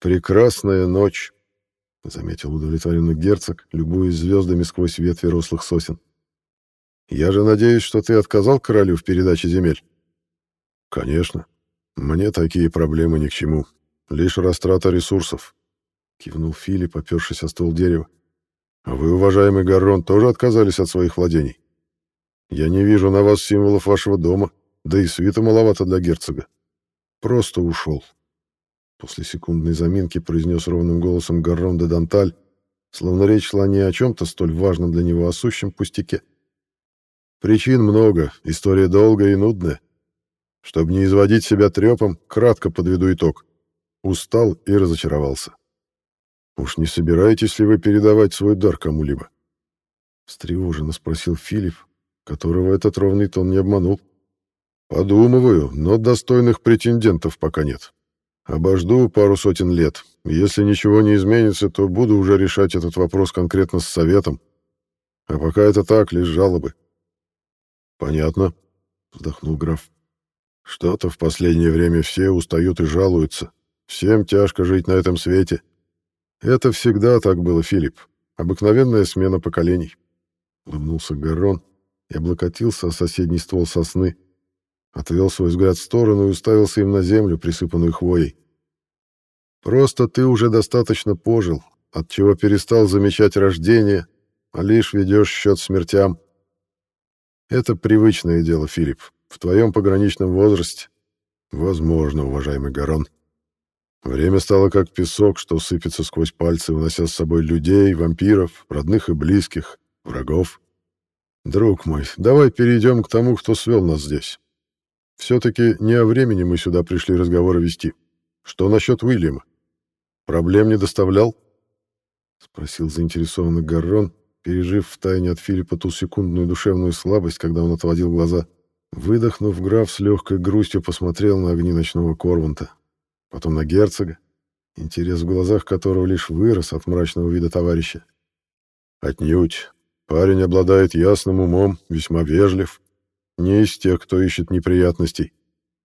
[SPEAKER 1] «Прекрасная ночь», — заметил удовлетворенный герцог, любуясь звездами сквозь ветви рослых сосен. «Я же надеюсь, что ты отказал королю в передаче земель?» «Конечно. Мне такие проблемы ни к чему. Лишь растрата ресурсов», — кивнул Филипп, опершись о ствол дерева. «А вы, уважаемый Гаррон, тоже отказались от своих владений? Я не вижу на вас символов вашего дома, да и свита маловато для герцога. Просто ушел». После секундной заминки произнес ровным голосом Гаррон де Данталь, словно речь шла не о чем-то столь важном для него, а сущем пустяке. Причин много, история долгая и нудная. Чтобы не изводить себя трепом, кратко подведу итог. Устал и разочаровался. Уж не собираетесь ли вы передавать свой дар кому-либо? Встревоженно спросил Филипп, которого этот ровный тон не обманул. Подумываю, но достойных претендентов пока нет. Обожду пару сотен лет. Если ничего не изменится, то буду уже решать этот вопрос конкретно с советом. А пока это так, лишь жалобы. Понятно, вздохнул граф. Что-то в последнее время все устают и жалуются. Всем тяжко жить на этом свете. Это всегда так было, Филипп. Обыкновенная смена поколений. Улыбнулся Гаррон и облокотился о соседний ствол сосны, Отвел свой взгляд в сторону и уставился им на землю, присыпанную хвоей. «Просто ты уже достаточно пожил, отчего перестал замечать рождение, а лишь ведешь счет смертям. Это привычное дело, Филипп, в твоем пограничном возрасте. Возможно, уважаемый Гарон. Время стало как песок, что сыпется сквозь пальцы, унося с собой людей, вампиров, родных и близких, врагов. Друг мой, давай перейдем к тому, кто свел нас здесь. Все-таки не о времени мы сюда пришли разговоры вести. Что насчет Уильяма? Проблем не доставлял? Спросил заинтересованный Гаррон, пережив втайне от Филиппа ту секундную душевную слабость, когда он отводил глаза. Выдохнув, граф с легкой грустью посмотрел на огни ночного Корванта, потом на герцога, интерес в глазах которого лишь вырос от мрачного вида товарища. Отнюдь. Парень обладает ясным умом, весьма вежлив, не из тех, кто ищет неприятностей.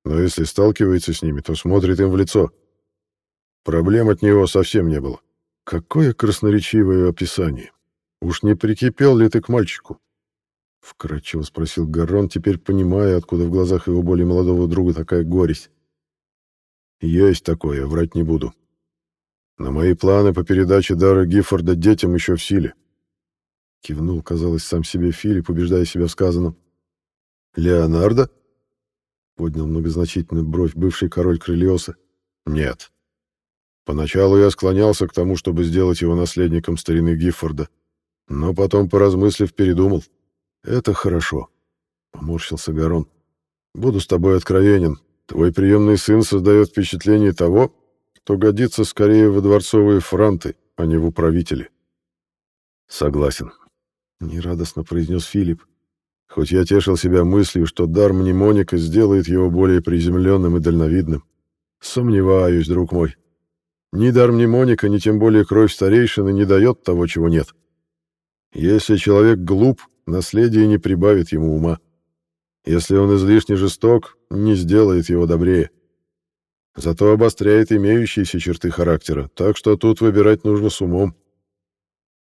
[SPEAKER 1] Но если сталкивается с ними, то смотрит им в лицо. Проблем от него совсем не было. Какое красноречивое описание. Уж не прикипел ли ты к мальчику? Вкратчиво спросил Гаррон, теперь понимая, откуда в глазах его более молодого друга такая горесть. Есть такое, врать не буду. Но мои планы по передаче дара Гиффорда детям еще в силе. Кивнул, казалось, сам себе Филипп, убеждая себя в сказанном. «Леонардо?» — поднял многозначительно бровь бывший король Крылиоса. «Нет. Поначалу я склонялся к тому, чтобы сделать его наследником старины Гиффорда, но потом, поразмыслив, передумал. Это хорошо», — поморщился Гарон. «Буду с тобой откровенен. Твой приемный сын создает впечатление того, кто годится скорее во дворцовые франты, а не в управители». «Согласен», — нерадостно произнес Филипп. Хоть я тешил себя мыслью, что дар мнемоника сделает его более приземленным и дальновидным. Сомневаюсь, друг мой. Ни дар мнемоника, ни тем более кровь старейшины не дает того, чего нет. Если человек глуп, наследие не прибавит ему ума. Если он излишне жесток, не сделает его добрее. Зато обостряет имеющиеся черты характера, так что тут выбирать нужно с умом.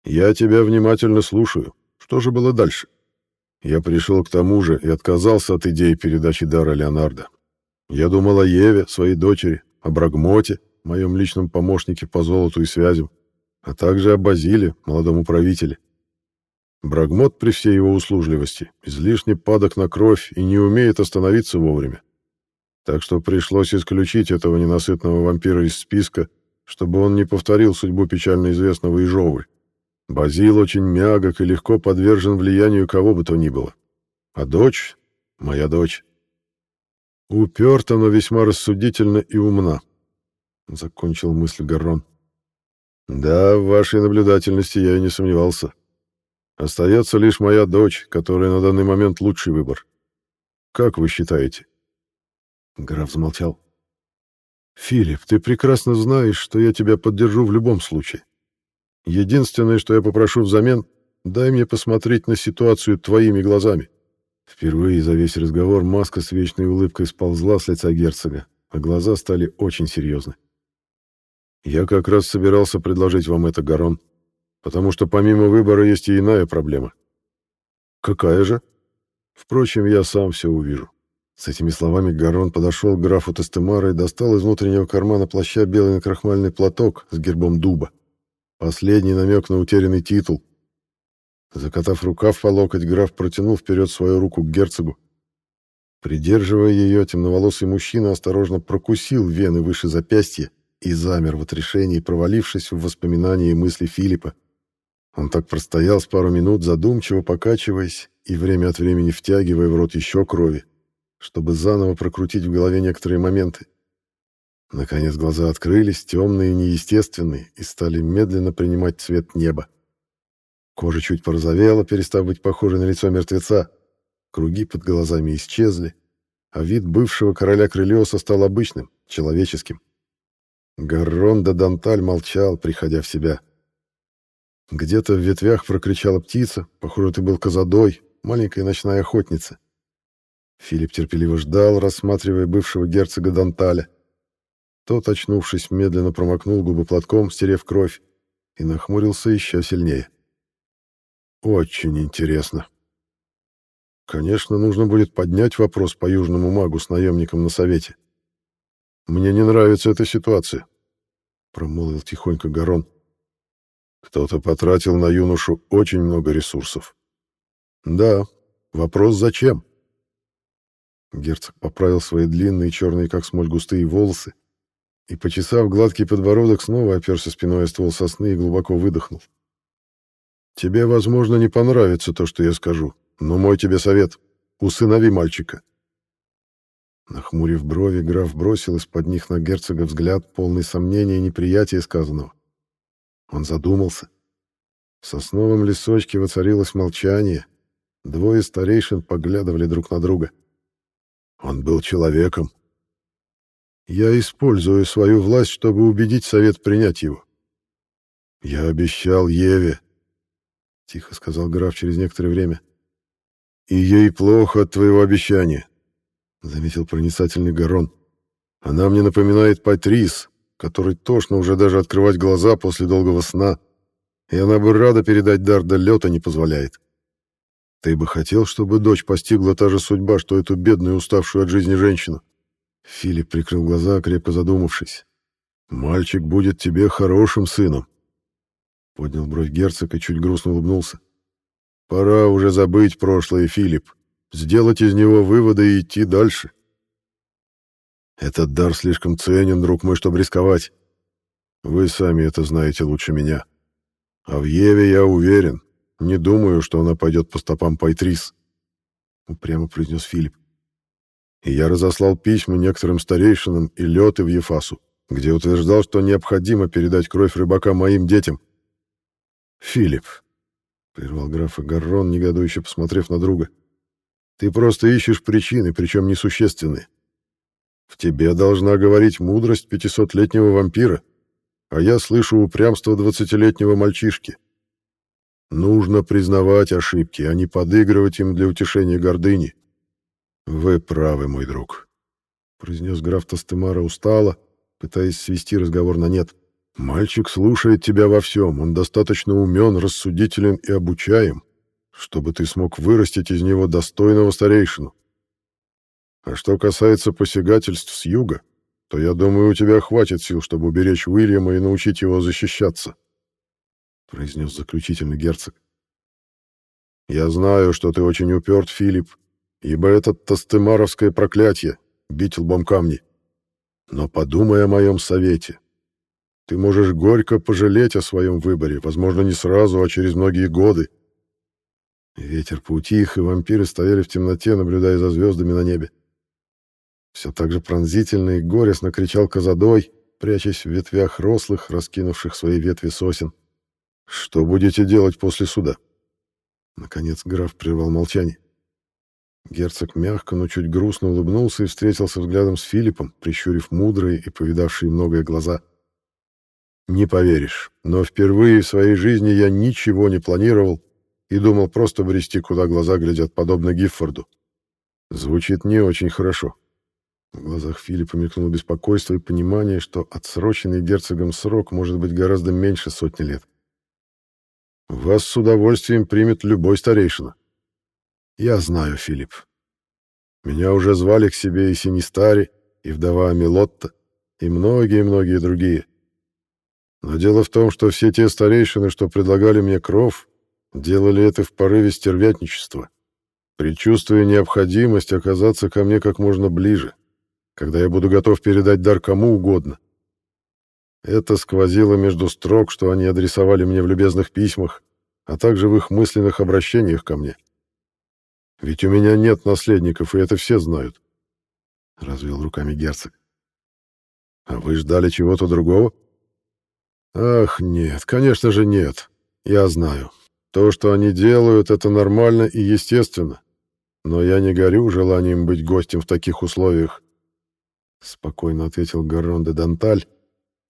[SPEAKER 1] Я тебя внимательно слушаю. Что же было дальше? — я пришел к тому же и отказался от идеи передачи дара Леонардо. Я думал о Еве, своей дочери, о Брагмоте, моем личном помощнике по золоту и связям, а также о Базиле, молодом управителе. Брагмот при всей его услужливости излишне падок на кровь и не умеет остановиться вовремя. Так что пришлось исключить этого ненасытного вампира из списка, чтобы он не повторил судьбу печально известного Ижовы. Базил очень мягок и легко подвержен влиянию кого бы то ни было. А дочь, моя дочь, уперта, но весьма рассудительна и умна. Закончил мысль Гаррон. Да, в вашей наблюдательности я и не сомневался.
[SPEAKER 4] Остается лишь моя дочь, которая на данный момент лучший выбор. Как вы считаете?»
[SPEAKER 1] Граф замолчал. «Филипп, ты прекрасно знаешь, что я тебя поддержу в любом случае. Единственное, что я попрошу взамен, дай мне посмотреть на ситуацию твоими глазами». Впервые за весь разговор маска с вечной улыбкой сползла с лица герцога, а глаза стали очень серьезны. «Я как раз собирался предложить вам это, Гарон, потому что помимо выбора есть и иная проблема». «Какая же?» «Впрочем, я сам все увижу». С этими словами Гарон подошел к графу Тестемара и достал из внутреннего кармана плаща белый накрахмальный платок с гербом дуба. Последний намек на утерянный титул. Закатав рукав по локоть, граф протянул вперед свою руку к герцогу. Придерживая ее, темноволосый мужчина осторожно прокусил вены выше запястья и замер в отрешении, провалившись в воспоминания и мысли Филиппа. Он так простоял с пару минут, задумчиво покачиваясь и время от времени втягивая в рот еще крови, чтобы заново прокрутить в голове некоторые моменты. Наконец глаза открылись, темные и неестественные, и стали медленно принимать цвет неба. Кожа чуть порозовела, перестав быть похожей на лицо мертвеца. Круги под глазами исчезли, а вид бывшего короля Крылиоса стал обычным, человеческим. Гаррон де Данталь молчал, приходя в себя. Где-то в ветвях прокричала птица, похоже, это был козадой, маленькая ночная охотница. Филипп терпеливо ждал, рассматривая бывшего герцога Данталя. Тот, очнувшись, медленно промокнул губы платком, стерев кровь, и нахмурился еще сильнее. Очень интересно. Конечно, нужно будет поднять вопрос по южному магу с наемником на совете. Мне не нравится эта ситуация, промолвил тихонько Гарон. Кто-то потратил на юношу очень много ресурсов. Да, вопрос зачем? Герцог поправил свои длинные черные, как смоль, густые волосы и, почесав гладкий подбородок, снова оперся спиной о ствол сосны и глубоко выдохнул. «Тебе, возможно, не понравится то, что я скажу, но мой тебе совет — усынови мальчика». Нахмурив брови, граф бросил из-под них на герцога взгляд, полный сомнения и неприятия сказанного. Он задумался. В сосновом лесочке воцарилось молчание. Двое старейшин поглядывали друг на друга. Он был человеком. Я использую свою власть, чтобы убедить совет принять его. Я обещал Еве, — тихо сказал граф через некоторое время. «И ей плохо от твоего обещания», — заметил проницательный Гарон. «Она мне напоминает Патрис, который тошно уже даже открывать глаза после долгого сна, и она бы рада передать дар, да лета не позволяет. Ты бы хотел, чтобы дочь постигла та же судьба, что эту бедную, уставшую от жизни женщину?» Филипп прикрыл глаза, крепко задумавшись. «Мальчик будет тебе хорошим сыном. Поднял бровь герцог и чуть грустно улыбнулся. Пора уже забыть прошлое, Филипп. Сделать из него выводы и идти дальше. Этот дар слишком ценен, друг мой, чтобы рисковать. Вы сами это знаете лучше меня. А в Еве я уверен. Не думаю, что она пойдет по стопам Пайтрис. Упрямо произнес Филипп. И я разослал письма некоторым старейшинам и леты в Ефасу, где утверждал, что необходимо передать кровь рыбака моим детям. «Филипп», — прервал графа Гаррон, негодующе посмотрев на друга, — «ты просто ищешь причины, причем несущественные. В тебе должна говорить мудрость пятисотлетнего вампира, а я слышу упрямство двадцатилетнего мальчишки. Нужно признавать ошибки, а не подыгрывать им для утешения гордыни. Вы правы, мой друг», — произнес граф Тастемара устало, пытаясь свести разговор на нет. Мальчик слушает тебя во всем, он достаточно умен, рассудителен и обучаем, чтобы ты смог вырастить из него достойного старейшину. А что касается посягательств с юга, то я думаю, у тебя хватит сил, чтобы уберечь Уильяма и научить его защищаться, — произнес заключительный герцог. Я знаю, что ты очень уперт, Филипп, ибо это тастемаровское проклятие — бить лбом камни. Но подумай о моем совете. Ты можешь горько пожалеть о своем выборе, возможно, не сразу, а через многие годы. Ветер поутих, и вампиры стояли в темноте, наблюдая за звездами на небе. Все так же пронзительно и горестно кричал Казадой, прячась в ветвях рослых, раскинувших свои ветви сосен. «Что будете делать после суда?» Наконец граф прервал молчание. Герцог мягко, но чуть грустно улыбнулся и встретился взглядом с Филиппом, прищурив мудрые и повидавшие многое глаза. «Не поверишь, но впервые в своей жизни я ничего не планировал и думал просто брести, куда глаза глядят, подобно Гиффорду. Звучит не очень хорошо». В глазах Филиппа мелькнуло беспокойство и понимание, что отсроченный герцогом срок может быть гораздо меньше сотни лет. «Вас с удовольствием примет любой старейшина», я знаю, Филипп. Меня уже звали к себе и Синистари, и вдова Милотта, и многие-многие другие. Но дело в том, что все те старейшины, что предлагали мне кров, делали это в порыве стервятничества, предчувствуя необходимость оказаться ко мне как можно ближе, когда я буду готов передать дар кому угодно. Это сквозило между строк, что они адресовали мне в любезных письмах, а также в их мысленных обращениях ко мне. — ведь у меня нет наследников, и это все знают. Развел руками герцог. А вы ждали чего-то другого? Ах, нет, конечно же нет. Я знаю. То, что они делают, это нормально и естественно. Но я не горю желанием быть гостем в таких условиях. Спокойно ответил Гаррон де Данталь.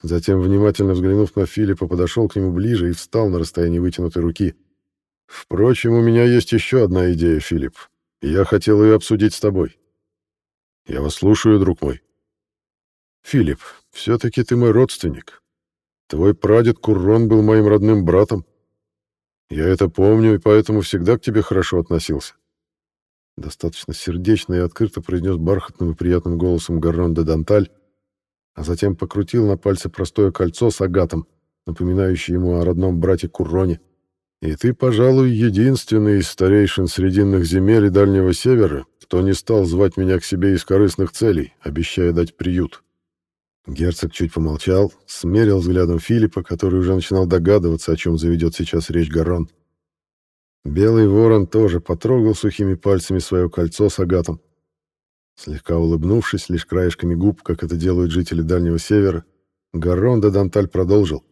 [SPEAKER 1] Затем, внимательно взглянув на Филиппа, подошел к нему ближе и встал на расстоянии вытянутой руки. Впрочем, у меня есть еще одна идея, Филипп. я хотел ее обсудить с тобой. Я вас слушаю, друг мой. Филипп, все-таки ты мой родственник. Твой прадед Куррон был моим родным братом. Я это помню, и поэтому всегда к тебе хорошо относился. Достаточно сердечно и открыто произнес бархатным и приятным голосом Гаррон де Данталь, а затем покрутил на пальце простое кольцо с агатом, напоминающее ему о родном брате Курроне. И ты, пожалуй, единственный из старейшин Срединных земель и Дальнего Севера, кто не стал звать меня к себе из корыстных целей, обещая дать приют. Герцог чуть помолчал, смерил взглядом Филиппа, который уже начинал догадываться, о чем заведет сейчас речь Гарон. Белый ворон тоже потрогал сухими пальцами свое кольцо с агатом. Слегка улыбнувшись лишь краешками губ, как это делают жители Дальнего Севера, Гарон де Данталь продолжил.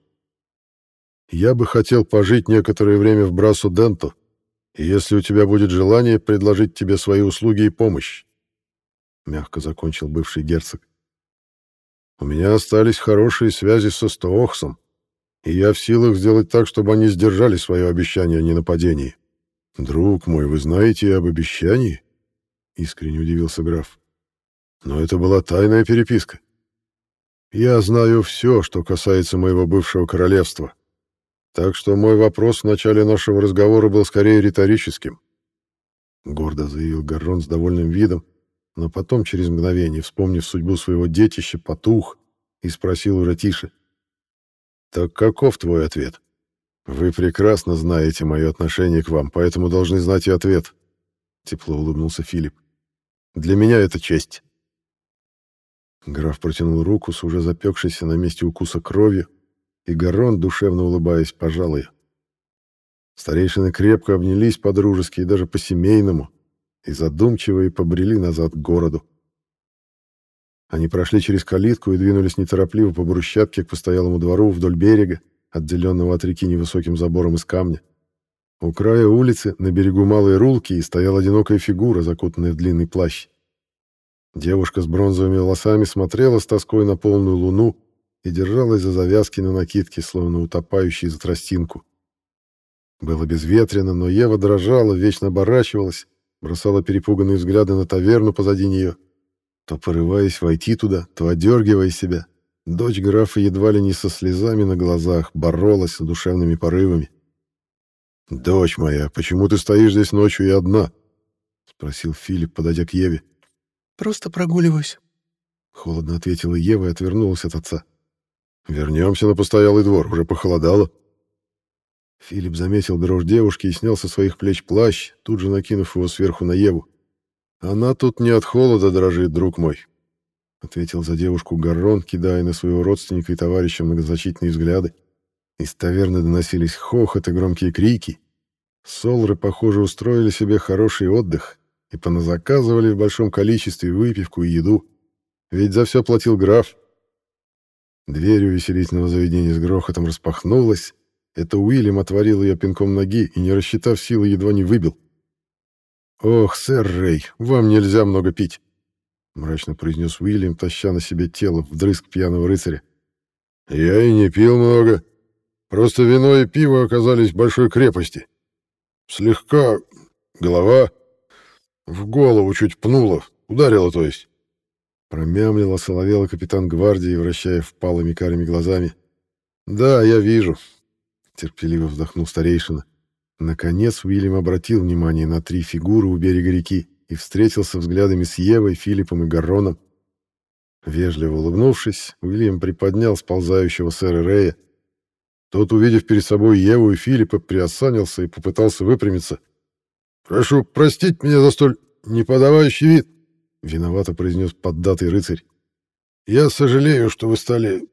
[SPEAKER 1] Я бы хотел пожить некоторое время в Брасу-Денту, и если у тебя будет желание, предложить тебе свои услуги и помощь. Мягко закончил бывший герцог. У меня остались хорошие связи со Стоохсом, и я в силах сделать так, чтобы они сдержали свое обещание о ненападении. Друг мой, вы знаете об обещании? Искренне удивился граф. Но это была тайная переписка. Я знаю все, что касается моего бывшего королевства. Так что мой вопрос в начале нашего разговора был скорее риторическим. Гордо заявил Гаррон с довольным видом, но потом, через мгновение, вспомнив судьбу своего детища, потух и спросил уже тише. «Так каков твой ответ? Вы прекрасно знаете мое отношение к вам, поэтому должны знать и ответ». Тепло улыбнулся Филипп. «Для меня это честь». Граф протянул руку с уже запекшейся на месте укуса кровью, и Гарон, душевно улыбаясь, пожал ее. Старейшины крепко обнялись по-дружески и даже по-семейному, и задумчиво и побрели назад к городу. Они прошли через калитку и двинулись неторопливо по брусчатке к постоялому двору вдоль берега, отделенного от реки невысоким забором из камня. У края улицы, на берегу Малой Рулки, стояла одинокая фигура, закутанная в длинный плащ. Девушка с бронзовыми волосами смотрела с тоской на полную луну, и держалась за завязки на накидке, словно утопающий за тростинку. Было безветренно, но Ева дрожала, вечно оборачивалась, бросала перепуганные взгляды на таверну позади нее, то порываясь войти туда, то одергивая себя. Дочь графа едва ли не со слезами на глазах боролась с душевными порывами. «Дочь моя, почему ты стоишь здесь ночью и одна?» — спросил Филипп, подойдя к Еве.
[SPEAKER 5] «Просто прогуливаюсь», —
[SPEAKER 1] холодно ответила Ева и отвернулась от отца. Вернемся на постоялый двор, уже похолодало. Филипп заметил дрожь девушки и снял со своих плеч плащ, тут же накинув его сверху на Еву. «Она тут не от холода дрожит, друг мой», — ответил за девушку Гаррон, кидая на своего родственника и товарища многозначительные взгляды. Из таверны доносились хохот и громкие крики. Солры, похоже, устроили себе хороший отдых и поназаказывали в большом количестве выпивку и еду. Ведь за все платил граф, Дверь у заведения с грохотом распахнулась, Это Уильям отворил ее пинком ноги и, не рассчитав силы, едва не выбил. «Ох, сэр Рэй, вам нельзя много пить», — мрачно произнес Уильям, таща на себе тело вдрызг пьяного рыцаря. «Я и не пил много. Просто вино и пиво оказались большой крепости. Слегка голова в голову чуть пнула, ударила, то есть». Промямлила соловела капитан гвардии, вращая впалыми карими глазами. «Да, я вижу», — терпеливо вздохнул старейшина. Наконец Уильям обратил внимание на три фигуры у берега реки и встретился взглядами с Евой, Филиппом и Гарроном. Вежливо улыбнувшись, Уильям приподнял сползающего сэра Рея. Тот, увидев перед собой Еву и Филиппа, приосанился и попытался выпрямиться. «Прошу простить меня за столь неподавающий вид», — виновато произнес поддатый рыцарь. «Я сожалею, что вы стали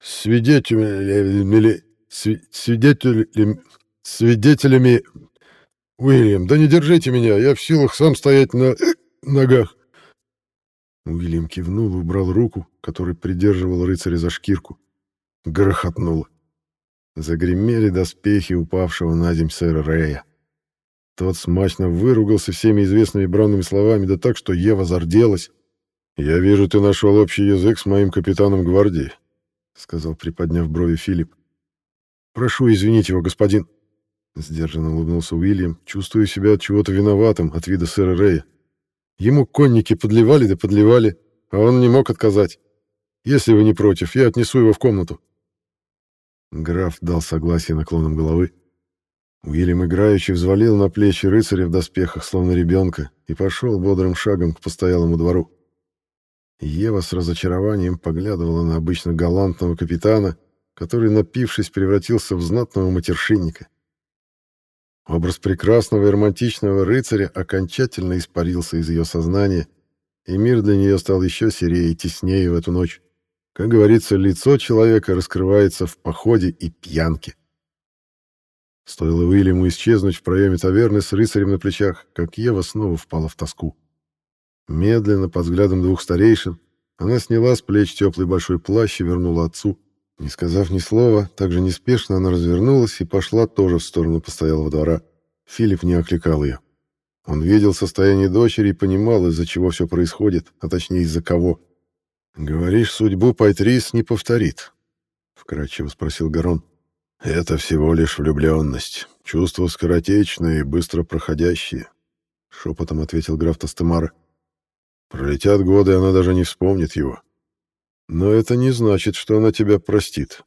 [SPEAKER 1] свидетелями... свидетелями... свидетелями... Уильям, да не держите меня, я в силах сам стоять на ногах. Уильям кивнул и убрал руку, которой придерживал рыцаря за шкирку. Грохотнуло. Загремели доспехи упавшего на земь сэра Рея. Тот смачно выругался всеми известными бранными словами, да так, что Ева зарделась. «Я вижу, ты нашел общий язык с моим капитаном гвардии», — сказал, приподняв брови Филипп. «Прошу извинить его, господин», Сдержанно улыбнулся Уильям, чувствуя себя от чего-то виноватым от вида сэра Рэя. Ему конники подливали да подливали, а он не мог отказать. Если вы не против, я отнесу его в комнату. Граф дал согласие наклоном головы. Уильям играючи взвалил на плечи рыцаря в доспехах, словно ребенка, и пошел бодрым шагом к постоялому двору. Ева с разочарованием поглядывала на обычно галантного капитана, который, напившись, превратился в знатного матершинника. Образ прекрасного и романтичного рыцаря окончательно испарился из ее сознания, и мир для нее стал еще серее и теснее в эту ночь. Как говорится, лицо человека раскрывается в походе и пьянке. Стоило Уильяму исчезнуть в проеме таверны с рыцарем на плечах, как Ева снова впала в тоску. Медленно, под взглядом двух старейшин, она сняла с плеч теплый большой плащ и вернула отцу, не сказав ни слова, так же неспешно она развернулась и пошла тоже в сторону постоялого двора. Филипп не окликал ее. Он видел состояние дочери и понимал, из-за чего все происходит, а точнее из-за кого. «Говоришь, судьбу Пайтрис не повторит?» — вкратчиво спросил Гарон. «Это всего лишь влюбленность. Чувства скоротечные и быстро проходящие», — шепотом ответил граф Тастемара. «Пролетят годы, она даже не вспомнит его. Но это не значит, что она тебя простит.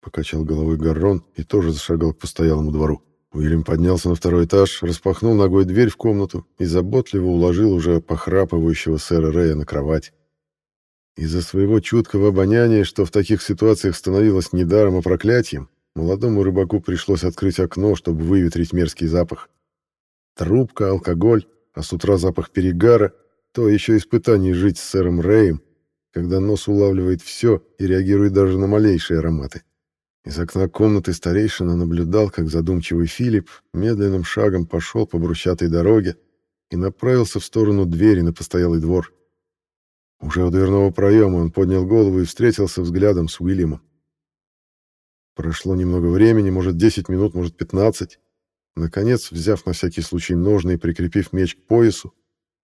[SPEAKER 1] Покачал головой Гаррон и тоже зашагал к постоялому двору. Уильям поднялся на второй этаж, распахнул ногой дверь в комнату и заботливо уложил уже похрапывающего сэра Рея на кровать. Из-за своего чуткого обоняния, что в таких ситуациях становилось не даром, а проклятием, молодому рыбаку пришлось открыть окно, чтобы выветрить мерзкий запах. Трубка, алкоголь, а с утра запах перегара — то еще испытание жить с сэром Рэем — когда нос улавливает все и реагирует даже на малейшие ароматы. Из окна комнаты старейшина наблюдал, как задумчивый Филипп медленным шагом пошел по брусчатой дороге и направился в сторону двери на постоялый двор. Уже у дверного проема он поднял голову и встретился взглядом с Уильямом. Прошло немного времени, может, 10 минут, может, 15. Наконец, взяв на всякий случай ножны и прикрепив меч к поясу,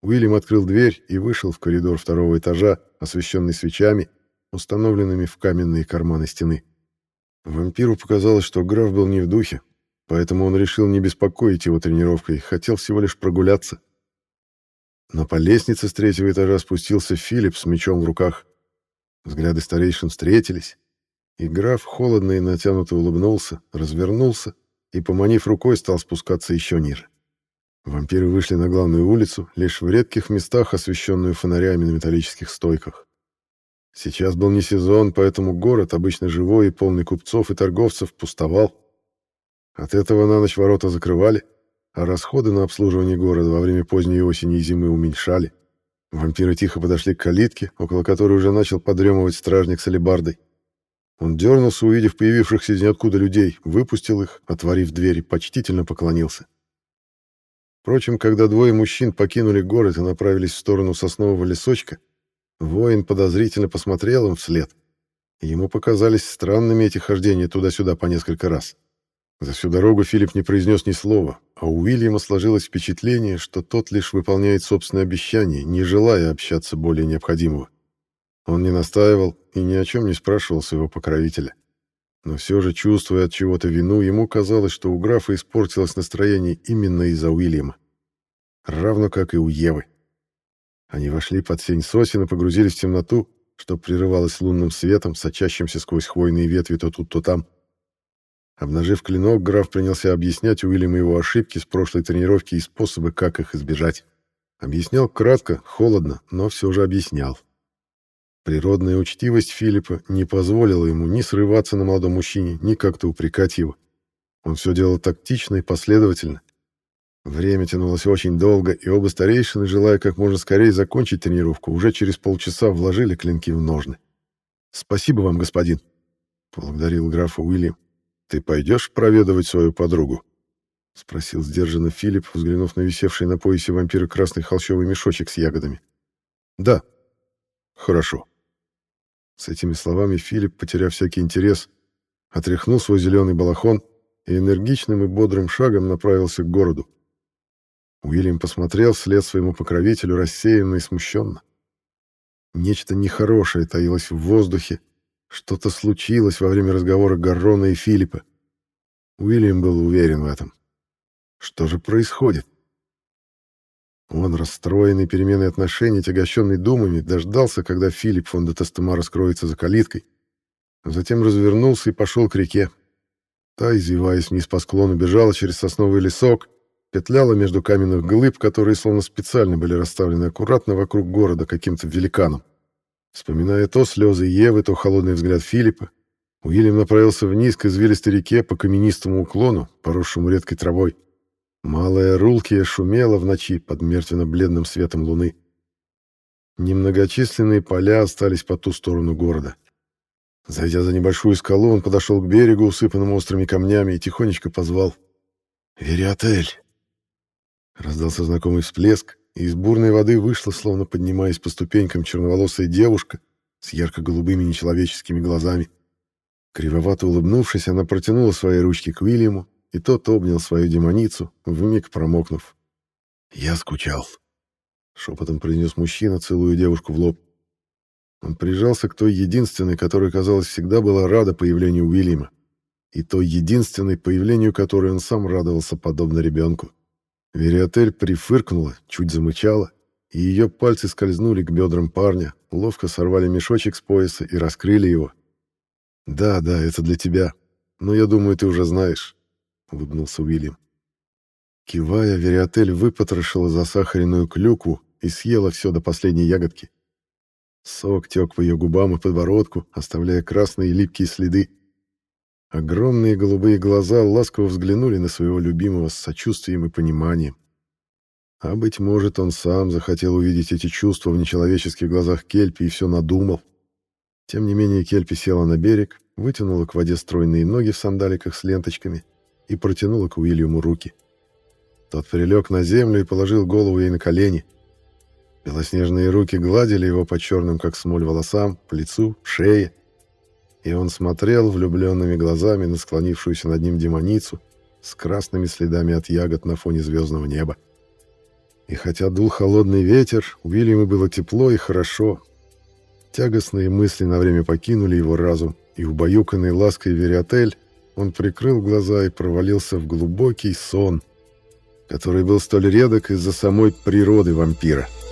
[SPEAKER 1] Уильям открыл дверь и вышел в коридор второго этажа, освещенный свечами, установленными в каменные карманы стены. Вампиру показалось, что граф был не в духе, поэтому он решил не беспокоить его тренировкой, хотел всего лишь прогуляться. Но по лестнице с третьего этажа спустился Филипп с мечом в руках. Взгляды старейшин встретились, и граф холодно и натянуто улыбнулся, развернулся и, поманив рукой, стал спускаться еще ниже. Вампиры вышли на главную улицу, лишь в редких местах, освещенную фонарями на металлических стойках. Сейчас был не сезон, поэтому город, обычно живой и полный купцов и торговцев, пустовал. От этого на ночь ворота закрывали, а расходы на обслуживание города во время поздней осени и зимы уменьшали. Вампиры тихо подошли к калитке, около которой уже начал подремывать стражник с алебардой. Он дернулся, увидев появившихся из ниоткуда людей, выпустил их, отворив дверь и почтительно поклонился. Впрочем, когда двое мужчин покинули город и направились в сторону соснового лесочка, воин подозрительно посмотрел им вслед, Ему показались странными эти хождения туда-сюда по несколько раз. За всю дорогу Филипп не произнес ни слова, а у Уильяма сложилось впечатление, что тот лишь выполняет собственное обещание, не желая общаться более необходимого. Он не настаивал и ни о чем не спрашивал своего покровителя. Но все же, чувствуя от чего-то вину, ему казалось, что у графа испортилось настроение именно из-за Уильяма. Равно как и у Евы. Они вошли под сень сосен и погрузились в темноту, что прерывалось лунным светом, сочащимся сквозь хвойные ветви то тут, то там. Обнажив клинок, граф принялся объяснять Уильяму его ошибки с прошлой тренировки и способы, как их избежать. Объяснял кратко, холодно, но все же объяснял. Природная учтивость Филиппа не позволила ему ни срываться на молодом мужчине, ни как-то упрекать его. Он все делал тактично и последовательно. Время тянулось очень долго, и оба старейшины, желая как можно скорее закончить тренировку, уже через полчаса вложили клинки в ножны. «Спасибо вам, господин», — поблагодарил графа Уильям. «Ты пойдешь проведывать свою подругу?» — спросил сдержанно Филипп, взглянув на висевший на поясе вампира красный холщовый мешочек с ягодами. «Да». «Хорошо». С этими словами Филипп, потеряв всякий интерес, отряхнул свой зеленый балахон и энергичным и бодрым шагом направился к городу. Уильям посмотрел вслед своему покровителю рассеянно и смущенно. Нечто нехорошее таилось в воздухе, что-то случилось во время разговора Гаррона и Филиппа. Уильям был уверен в этом. Что же происходит? Он, расстроенный переменой отношений, тягощенный думами, дождался, когда Филипп фон де Тестема раскроется за калиткой, затем развернулся и пошел к реке. Та, извиваясь вниз по склону, бежала через сосновый лесок, петляла между каменных глыб, которые словно специально были расставлены аккуратно вокруг города каким-то великаном. Вспоминая то слезы Евы, то холодный взгляд Филиппа, Уильям направился вниз к извилистой реке по каменистому уклону, поросшему редкой травой. Малая Рулкия шумела в ночи под мертвенно-бледным светом луны. Немногочисленные поля остались по ту сторону города. Зайдя за небольшую скалу, он подошел к берегу, усыпанному острыми камнями, и тихонечко позвал. «Вериотель!» Раздался знакомый всплеск, и из бурной воды вышла, словно поднимаясь по ступенькам, черноволосая девушка с ярко-голубыми нечеловеческими глазами. Кривовато улыбнувшись, она протянула свои ручки к Уильяму, и тот обнял свою демоницу, вмиг промокнув. «Я скучал», — шепотом произнес мужчина, целую девушку в лоб. Он прижался к той единственной, которая, казалось, всегда была рада появлению Уильяма, и той единственной, появлению которой он сам радовался подобно ребенку. Вериотель прифыркнула, чуть замычала, и ее пальцы скользнули к бедрам парня, ловко сорвали мешочек с пояса и раскрыли его. «Да, да, это для тебя. Но я думаю, ты уже знаешь», — улыбнулся Уильям. Кивая, Вериотель выпотрошила засахаренную клюкву и съела все до последней ягодки. Сок тек по ее губам и подбородку, оставляя красные липкие следы. Огромные голубые глаза ласково взглянули на своего любимого с сочувствием и пониманием. А, быть может, он сам захотел увидеть эти чувства в нечеловеческих глазах Кельпи и все надумал. Тем не менее Кельпи села на берег, вытянула к воде стройные ноги в сандаликах с ленточками и протянула к Уильяму руки. Тот прилег на землю и положил голову ей на колени. Белоснежные руки гладили его по черным, как смоль, волосам, по лицу, шее, и он смотрел влюбленными глазами на склонившуюся над ним демоницу с красными следами от ягод на фоне звездного неба. И хотя дул холодный ветер, Уильяму было тепло и хорошо. Тягостные мысли на время покинули его разум, и убаюканный лаской Вериотель он прикрыл глаза и провалился в глубокий сон, который был столь редок из-за самой природы вампира. —